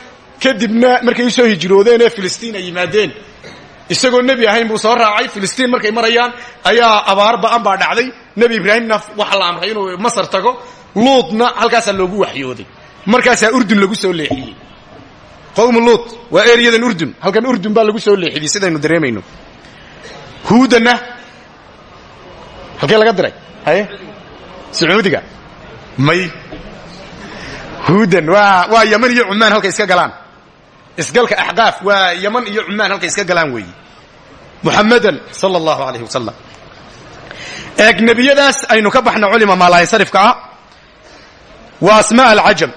Kadibna markay u soo hijroodeen ee filistiin ay yimaadeen. Isagoo nebi ahayn buu soo raacay. Filistiin markay marayaan ayaa abaar ba'an baa dhacday. Nebi ibraahimna waxaa la amray inuu masar tago. Luudna halkaasaa loogu waxyooday markaasaa urdun lagu soo leexiyey. Qowmu luut waa eryadan urdun. Halkan urdun baa lagu soo leexiyey sidaynu dareemayno. Huudanna halkee laga diray? Haye? Sacuudiga. May. Huudan waa waa yaman iyo cumaan halkay iska galaan. Isgalka axqaaf waa yaman iyo cumaan halkay iska galaan weeyi. Muxamadan sala allahu alayh wasalam eeg nebiyadaas aynu ka baxna culima maalahansarifka ah waa asmaa alcajam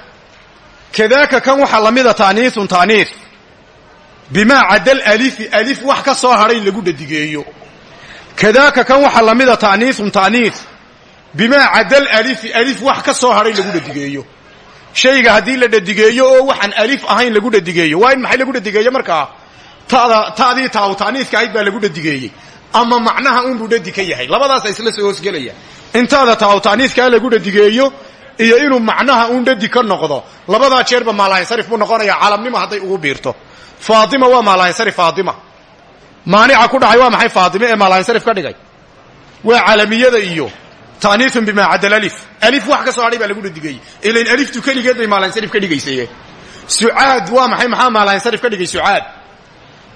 kadaaka kan waxaa la mida taaniiun taaniis. Bimaa cadal alifi alif wax ka soo hadhay lagu dhadigeeyo kadaaka kan waxaa la mida taaniiun taaniis. Bimaa cadal alifi alif wax ka soo hadhay lagu dhadigeeyo shayga haddii la dhadigeeyo oo waxaan alif ahayn lagu dhadigeeyo waa in maxay lagu dhadigeeyo markaa ta'dii taaw taaniiska ahayd baa lagu dhadigeeyey ama macnaha unbuu dhadi ka yahay. Labadaasa isla soo hoosgelaya in taada taaw taaniiskaa lagu dhadigeeyo iyo inuu macnaha uun dhadi ka noqdo. Labadaa jeerba maalahansarif buu noqonaya caalamnimo hadday ugu biirto. Faatima waa maalahansarif faatima. Maanica ku dhacay waa maxay faatime ee maalahansarif ka dhigay? Waa calamiyada iyo taaniiun bimaa cadal alif. Alif wax ka soo hadhay baa lagu dhadigeeyey ilain aliftu keligeed bay maalahansarif ka dhigaysaye. Sucaad waa maxay maxaa maalahansarif ka dhigay sucaad?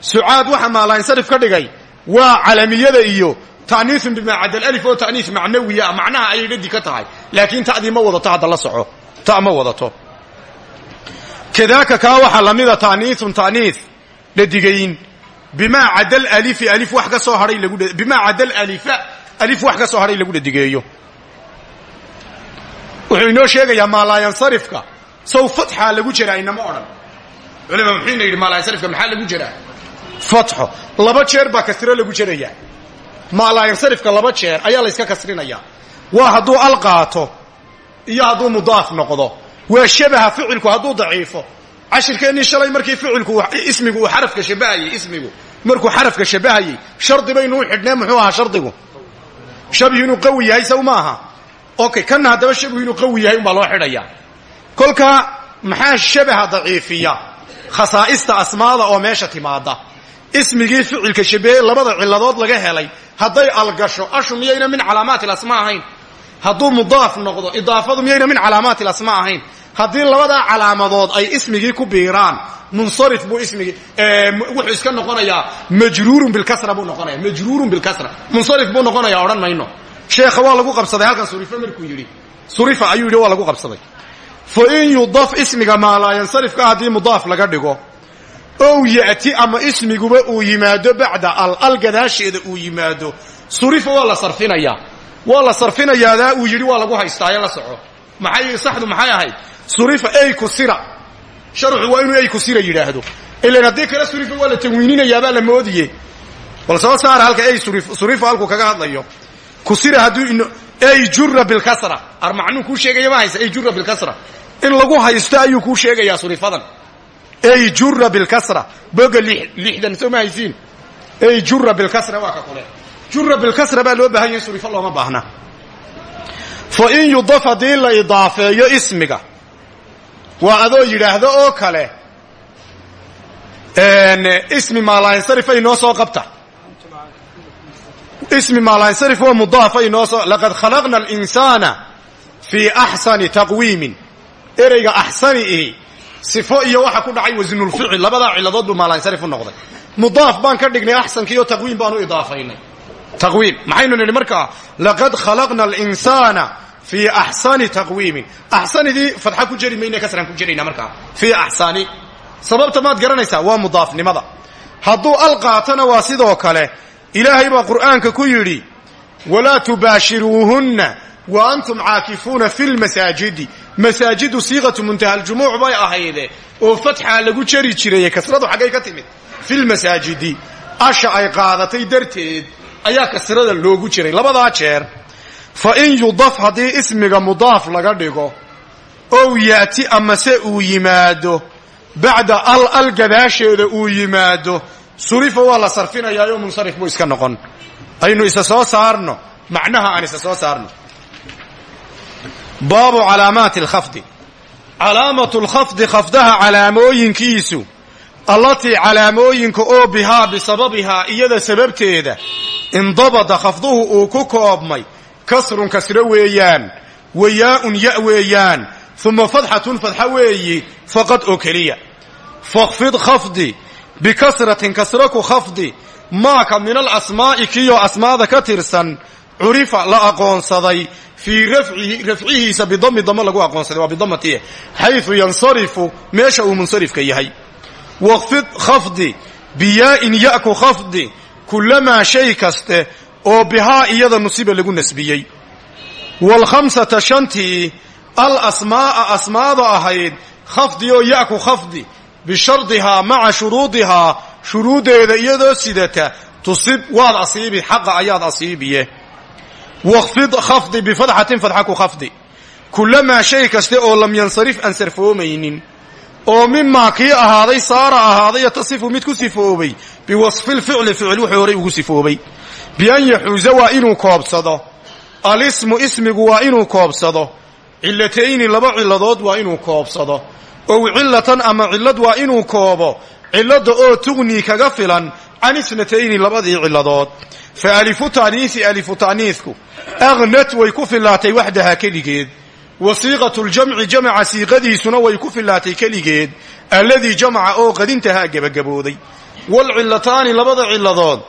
Sucaad waxa maalahansarif ka dhigay waa calamiyada iyo taniiun bimaa cadal alif oo taniis macnawiya macnaha ayay dhadi ka tahay laakiin ta'dii ma wadato hadda la soco. Ta ma wadato. Kadaaka kaa waxaa lamida taaniiun taaniis dhadigayn bimaa cadal alifi alif wax ka soo hadhay lagu bimaa cadal alifa alif wax ka soo hadhay lagu dhadigeeyo wuxuu inoo sheegayaa maalaayansarifka sow fatxaa lagu jiraa inama odhan. Culima muxuuna yidhi maalaayansarifka maxaa lagu jiraa fatxo. Laba jeer baa kasro lagu jerayaa maalaayansarifka laba jeer ayaa layska kasrinayaa waa hadduu al qaato iyo hadduu mudaaf noqdo. Waa shabaha ficilku hadduu daciifo. Cashirkeennii shalay markii ficilku ismigu uu xarafka shabahayey ismigu. Markuu xarafka shabahayey shardi baynu u xidhnee muxuu ahaa shardigu? Shabihu inuu qawi yahay saw ma aha? Okay kanna haddaba shabihu inuu qawi yahay umbaa loo xidhayaa kolkaa maxaa shabaha daciifiya? Khasaa'ista asmaada oo meesha timaada ismigii ficilka shabeeye labada ciladood laga helay. Hadday algasho ashu miyayna min calaamaati lasma ahayn hadduu mudaaf noqdo idaafadu miyayna min calaamaati lasma ahayn. Haddii labadaa calaamadood ay ismigii ku biiraan munsarif buu ismigii wuxuu iska noqonayaa majruurun bilkasra buu noqonaya majruurun bilkasra munsarif buu noqonaya odhan mayno. Sheekha waa lagu qabsaday halkan surifa markuu yidhi. Surifa ayuu yidhi waa lagu qabsaday. Fa in yudaf ismiga maalaayansarifka haddii mudaaf laga dhigo ow ya'ti ama ismiguba uu yimaado bacda al al gadaasheeda uu yimaado. Surifa waa la sarfinayaa waa la sarfinayaadaa uu yidhi waa lagu haystaayo la soco. Maxay saxdu maxay ahayd? Surifa ey kusira sharxu waa inuu ey kusira yidhaahdo. Ilan haddii kale surifa waa la la moodiye. Bal soo saara halka ey surifa halkuu kaga hadlayo. Kusira hadduu ey jura bilkasra ar macnuu kuu sheegaya ma haysa ey jura bilkasra in lagu haysto ayuu kuu sheegayaa surifadan ey jura bilkasra boga lixdan soo ma haysiin. Ey jura bilkasra waa ka kule jura bilkasra baa loo baahan yahay surifa looma baahna. Fa in yudaf haddii la idaafeeyo ismiga waa adoo yidhaahdo oo kale ismi maalaansarif ay noo soo qabta. Ismi maalaansarif waa mudaaf ay noo soo laqad khalaqna alinsaana fii axsani taqwiimin. Ereyga axsani ihi sifo iyo waxa ku dhacay wasnulficil labadaa ciladood buu maalaansarif u noqday. Mudaaf baan ka dhignay axsankiiyo taqwiim baan u idaafaynay taqwiim maxaynu nidhi markaa laqad khalaqna alinsaana fii axsani taqwiimin axsanidii fadxa ku jeri mayne kasraan ku jeraynaa markaa fii axsani sababta maad garanaysaa waa mudaafnimada hadduu al qaatona waa sidoo kale ilaahay baa qur'aanka ku yidhi walaa tubaashiruuhunna wa antum caakifuuna fi lmasaajidi masaajidu siiqatu muntaha aljumuuc bay ahayde oo fatxaa lagu jeri jiraye kasradu ka timid fi lmasaajidi asha ay qaadatay ayaa kasrada loogu jiray. Labadaa jeer fa in yudaf haddii ismiga mudaaf laga dhigo ow ya'ti amase uu yimaado bacda al al gadaasheeda uu yimaado surifa waa la sarfinayaayoo munsarif buu iska noqon. Aynu isa soo saarno macnaha aan isa soo saarno. Baabu calaamaati alkhafdi calaamatu lkhafdi khafdaha calaamooyinkiisu allatii calaamooyinka oo bihaa bisababihaa iyada sababteeda indabada khafduhu uu ku koobmay kasrun kasro weeyaan wayaa-un ya weeyaan uma fadxatun fadxa weeyi faqad oo keliya. Fakfid khafdi bikasratin kasro ku khafdi maaka min alasmaa'i kiyo asmaada ka tirsan curifa la aqoonsaday fii rafcihi rafcihiisa bidami damo lagu aqoonsaday waa bidamatiye xaysu yansarifu meesha uu munsarifka yahay waqfid khafdi biyaa-in ya-ku khafdi kulamaa shay kaste oo bihaa iyada nusiba lagu nasbiyey. Waalkhamsata shantii al asmaa'a asmaada ahayd khafdi oo ya-ku khafdi bishardihaa maca shuruudihaa shuruuddeeda iyadoo sidata tusib waad asiibi xaqa ayaad asiibiye. Waqfid khafdi bifadxatin fadxa ku khafdi. Kulamaa shay kaste oo lam yansarif aan sarfoomaynin oo mimaa kii ahaaday saara ahaaday yatasifu mid ku sifoobay. Biwasfilficli ficil wuxuu horay ugu sifoobay. Bian yaxuusa waa inuu koobsado. Alismu ismigu waa inuu koobsado. Cilatayni laba ciladood waa inuu koobsado. Ow cilatan ama cilad waa inuu koobo. Cilada oo tugnii kaga filan can isnatayni labadii ciladood. Fa alifu taaniisi alifu taaniisku aghnat way ku fillaatay waxdahaa keligeed wa siiqatu ljamci jamaca siiqadiisuna way ku fillaatay keligeed alladii jamaca oo qadintahaa gebagabooday. Waalcilataani labada ciladood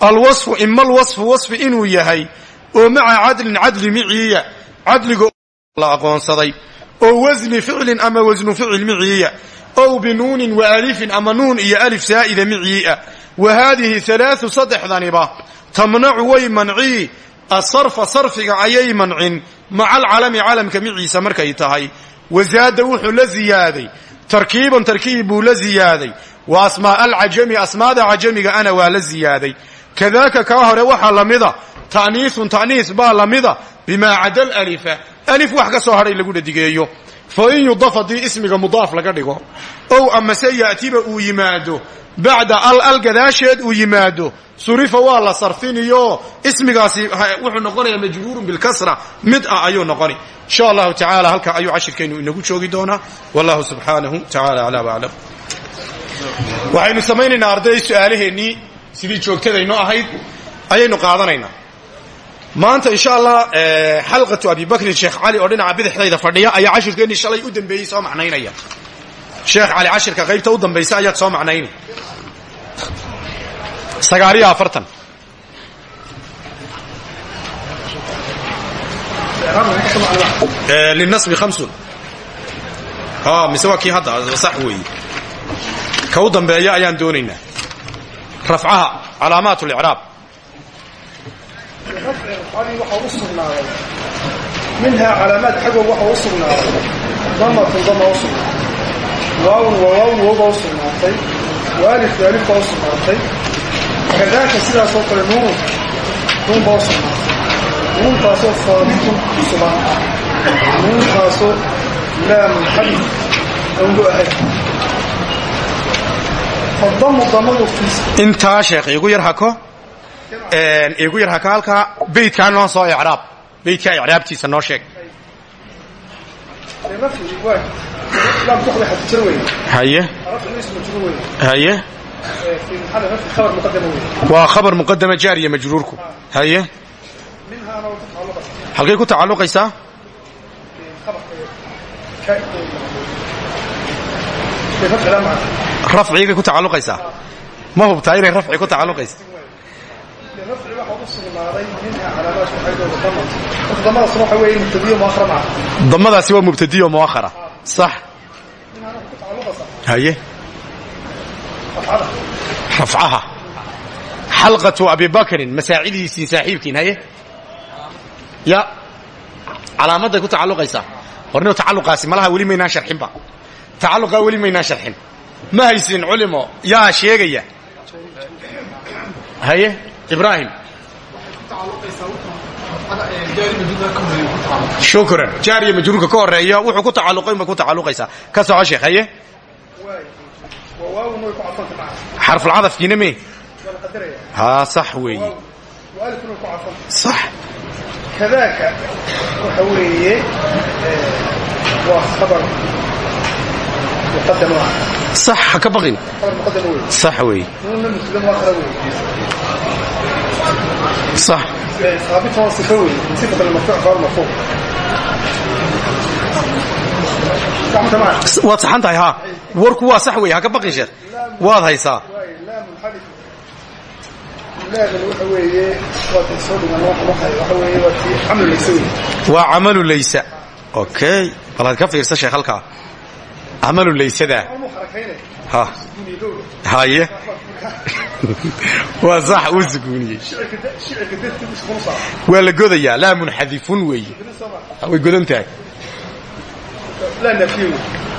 alwasfu ima alwasfu wasfi inuu yahay oo maca cadlin cadli miciiya cadliga la aqoonsaday oo wasni ficlin ama wasnu ficil miciiya ow binuunin wa alifin ama nuun iyo alif saa'ida micii'a wa haadihi halaau saddexdaniba tamnacu way mancii asarfa sarfiga ayay mancin maca alcalami calamka miciisa markay tahay wazaada wuxuu la ziyaaday. Tarkiiban tarkiib buu la ziyaaday. Wa asmaa alcajami asmaada cajamiga ana waa la ziyaaday. Kadaaka kaa hore waxaa lamida ta'niisun ta'niis baa lamida bimaa cada lalifa alif wax ka soo hadhay lagu fa in yudaf haddii ismiga mudaaf laga dhigo ow amase ya'tiba uu yimaado bacda al al gadaasheed uu yimaado surifa waa la sarfiniyo ismigaasi wuxuu noqonayaa majruurun bilkasra mid ah ayuu noqoni. Insha allahu tacaala halkaa ayuu cashirkeennu inagu joogi doonaa. Wallahu subxaanahu tacaala aclaa waclam waxaynu samaynaynaa arday su'aalaheennii sidii joogtadaynoo ahayd ayaynu qaadanaynaa maanta insha allah xalqatu abibakrin sheekh cali oo dhinaca bidixdayda fadhiya ayaa cashirkeennii shalay u dambeeyey soo macnaynaya. Sheekh cali cashirka qaybta u dambaysa ayaad soo macnayni. Sagaaliyo afartan. Linasbi hamsun mise waa kii hadda sax weeye. Ka u dambeeya ayaan doonaynaa rafcaha calaamaat licraab waxaa u sugnaaday. Minhaa calaamaad xaggood waxaa u sugnaaday damatun dama u sugnaaday waawun waa waawun wowba u sugnaatay. Waalif waalifba u sugnaatay. Kadaaka sidaasoo kale nuun nuunba u sugnaatay nuuntaasoo faaditun suban nuuntaasoo laa yar hako igu yar hako halkaa beydkaa noo soo icraab. Beydkaa icraabtiisa noo sheeg. Haye. Haye. Waa khabar muqadama jaariya majruurku. Haye. Halkay ku tacalluqaysaa? Rafcigay ku tacalluqaysaa? Ma hubtaa inay rafci ku tacalluqaysa damadaasi waa mubtadiyo muahara sax. Haye. Rafcaha. Xalqatu abibakrin masaacidiisii saaxiibkiin haye. Ya. Calaamaday ku tacalluqaysaa. Hornio tacalluqaasi malaha weli maynaan sharxinba tacalluqaa weli maynaan sharxin. Ma haysin culimo. Yaa sheegaya. Haye. Ibraahim shukran jaariya majruurka ka horreeya wuxuu ku tacalluqay ma ku tacalluqaysaa ka soco sheekh haye? Xarfulcadafkiina me haa sax weeye sax? Kadaaka waxa weeye waa khabar muqadam ah. Sax ha ka baqin. Sax weeye nuunna mubtada muakhara wey sax ثابت هو صفة wey صفة المرفوع خبر مرفوع صح تمام waad saxan tahay haa warku waa sax weeye ha ka baqin sheekh waad haysaa واي لا منحرف لا بل waxa weeye waa soo dhigan wax waxay waxa weeye waa tii xaml laysawi waa camalu laysa okay bal had ka fiirsa sheekh halkaa amalu laysada haye waa sax uu sukuuniyey waa la godayaa laamun xadifun weeye. Way godan tahay.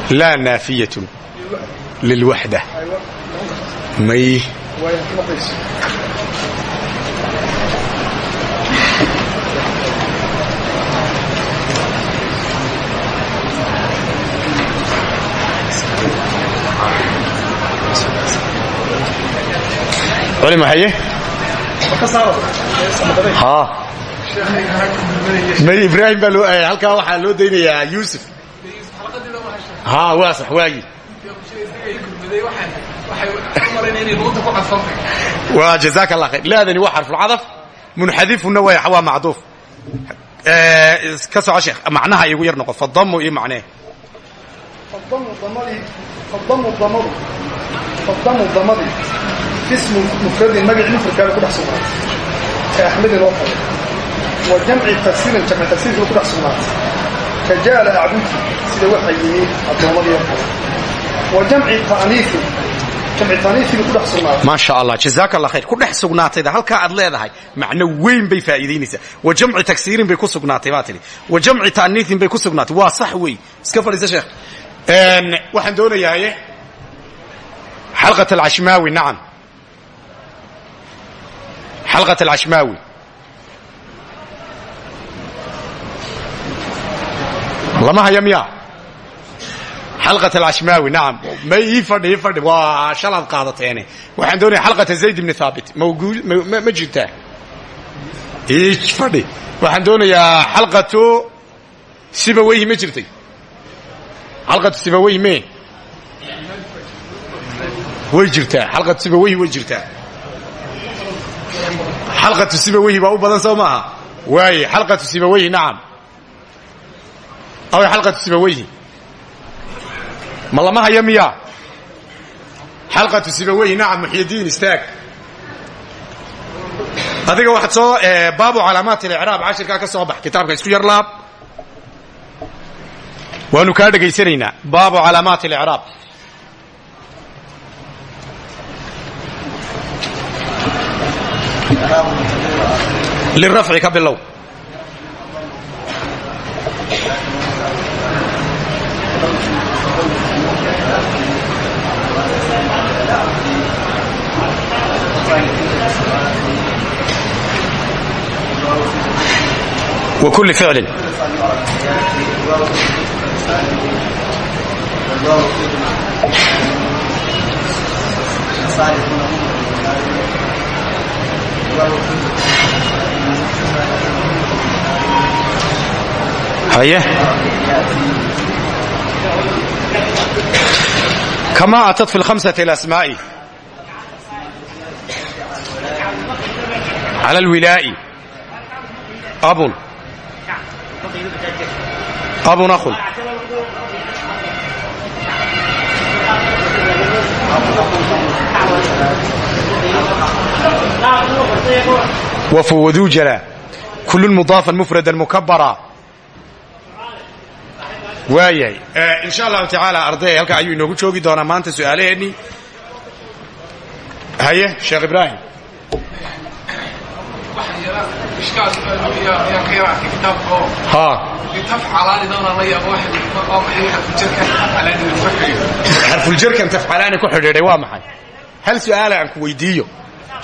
Laa naafiyatun lilwaxda may. ibrahim baa eh, halkaa waxaa loo daynayaa yuusuf. Waa sax waagii jazaak allah khayr. Laadani waa xarfulcadaf munxadifuna waa macduuf. Eh, ka soco sheekh macnaha igu yar noqo fadamu iyo macnee. Fadamu damadi ismu mufradin magacii mufradkaana kudhex sugnaatay ee axmedin loo qoray wa jamci tagsirin jamci tagsiirkiiba kudhex sugnaatay ka jaala acbudi sida waxaa yimi addoommadiioo kale wa jamci ta'niifin maasha allah jazaak alla khayr ku dhex sugnaatayda halkaa aad leedahay macno weyn bay faa'iidaynaysaa wa jamci tagsiirin bay ku sugnaatay baa tidhi wa jamci ta'niiin bay ku sugnaatay waa sax wey iska fadhiisa sheekh waxaan doonayaa xalqat alcashmaawi nacam xalqat alcashmaawi lama haya miya xalqat alcashmaawi nacam ma ii fadhi ii fadhi waa shalaad qaadateene waxaan doonaya xalqata zayd ibni thaabit ma jirtaa ii fadhi waxaan doonayaa xalqatu sibaweyhi ma jirtay xalqatu sibaweyhi me way jirtaa xalqatu sibaweyhi way jirtaa xalqatu sibaweyhi baa u badan soo maaha. Waaye xalqatu sibaweyhi nacam aw xalqatu sibaweyhi ma lama haya miya? Xalqatu sibaweyhi nacam muxyidiin istaag. Adiga waxaad soo baabu calaamaat اlicraab cashirkaa ka soo bax kitaabka isku yar laab. Waanu kaa dhegaysanaynaa baabu calaamaat اlicraab lirafci ka bilow وكل فعل haye. Kama atat fi lhamsati alasmaa'i cala alwilaa'i abun. Abun akhun wfwduu jala kul mudaafan mufradan mukabara waayahay insha allahu tacaala arday halkaa ayuu inoogu joogi doonaa maanta su'aalaheennii haye sheekh ibraahim xarfuljarkan tafcalaani ku xidhiidhay waa maxay hal su'aala aan ku weydiiyo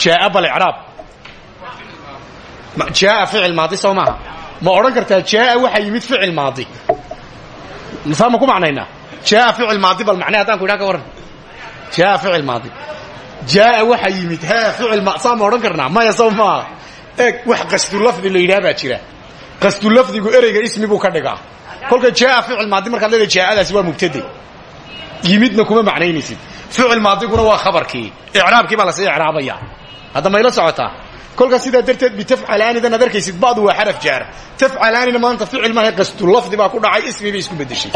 jaaa balicraab jaaa ficil maadi soo maaha. Ma odhan kartaa jaaa waxaa yimid ficil maadi. Saa ma ku macnaynaa jaaa ficil maadi bal macnaa haddaan ku idhaa ka warran. Jaaa ficil maadi. Jaaa waxaa yimid ha ficil ma saa ma odhan karnaa? Maya soo maaha. Eeg wax qasdulafdi la yidhaha baa jira qasdulafdigu ereyga ismi buu ka dhigaa. Kolka jaaa ficil maadi markaad leedahay jaa'adaasi waa mubtade yimidna kuma macnaynaysid ficil maadiguna waa khabarkii. Icraabkii baa la sii icraabaya hadda mayla socotaa. Kolka sidaa darteed bitafcalaanidan ad arkaysid badu waa xaraf jaara tafcalaanina maanta ficil maaha qasdulafdi baa ku dhacay ismi bay isku bedeshay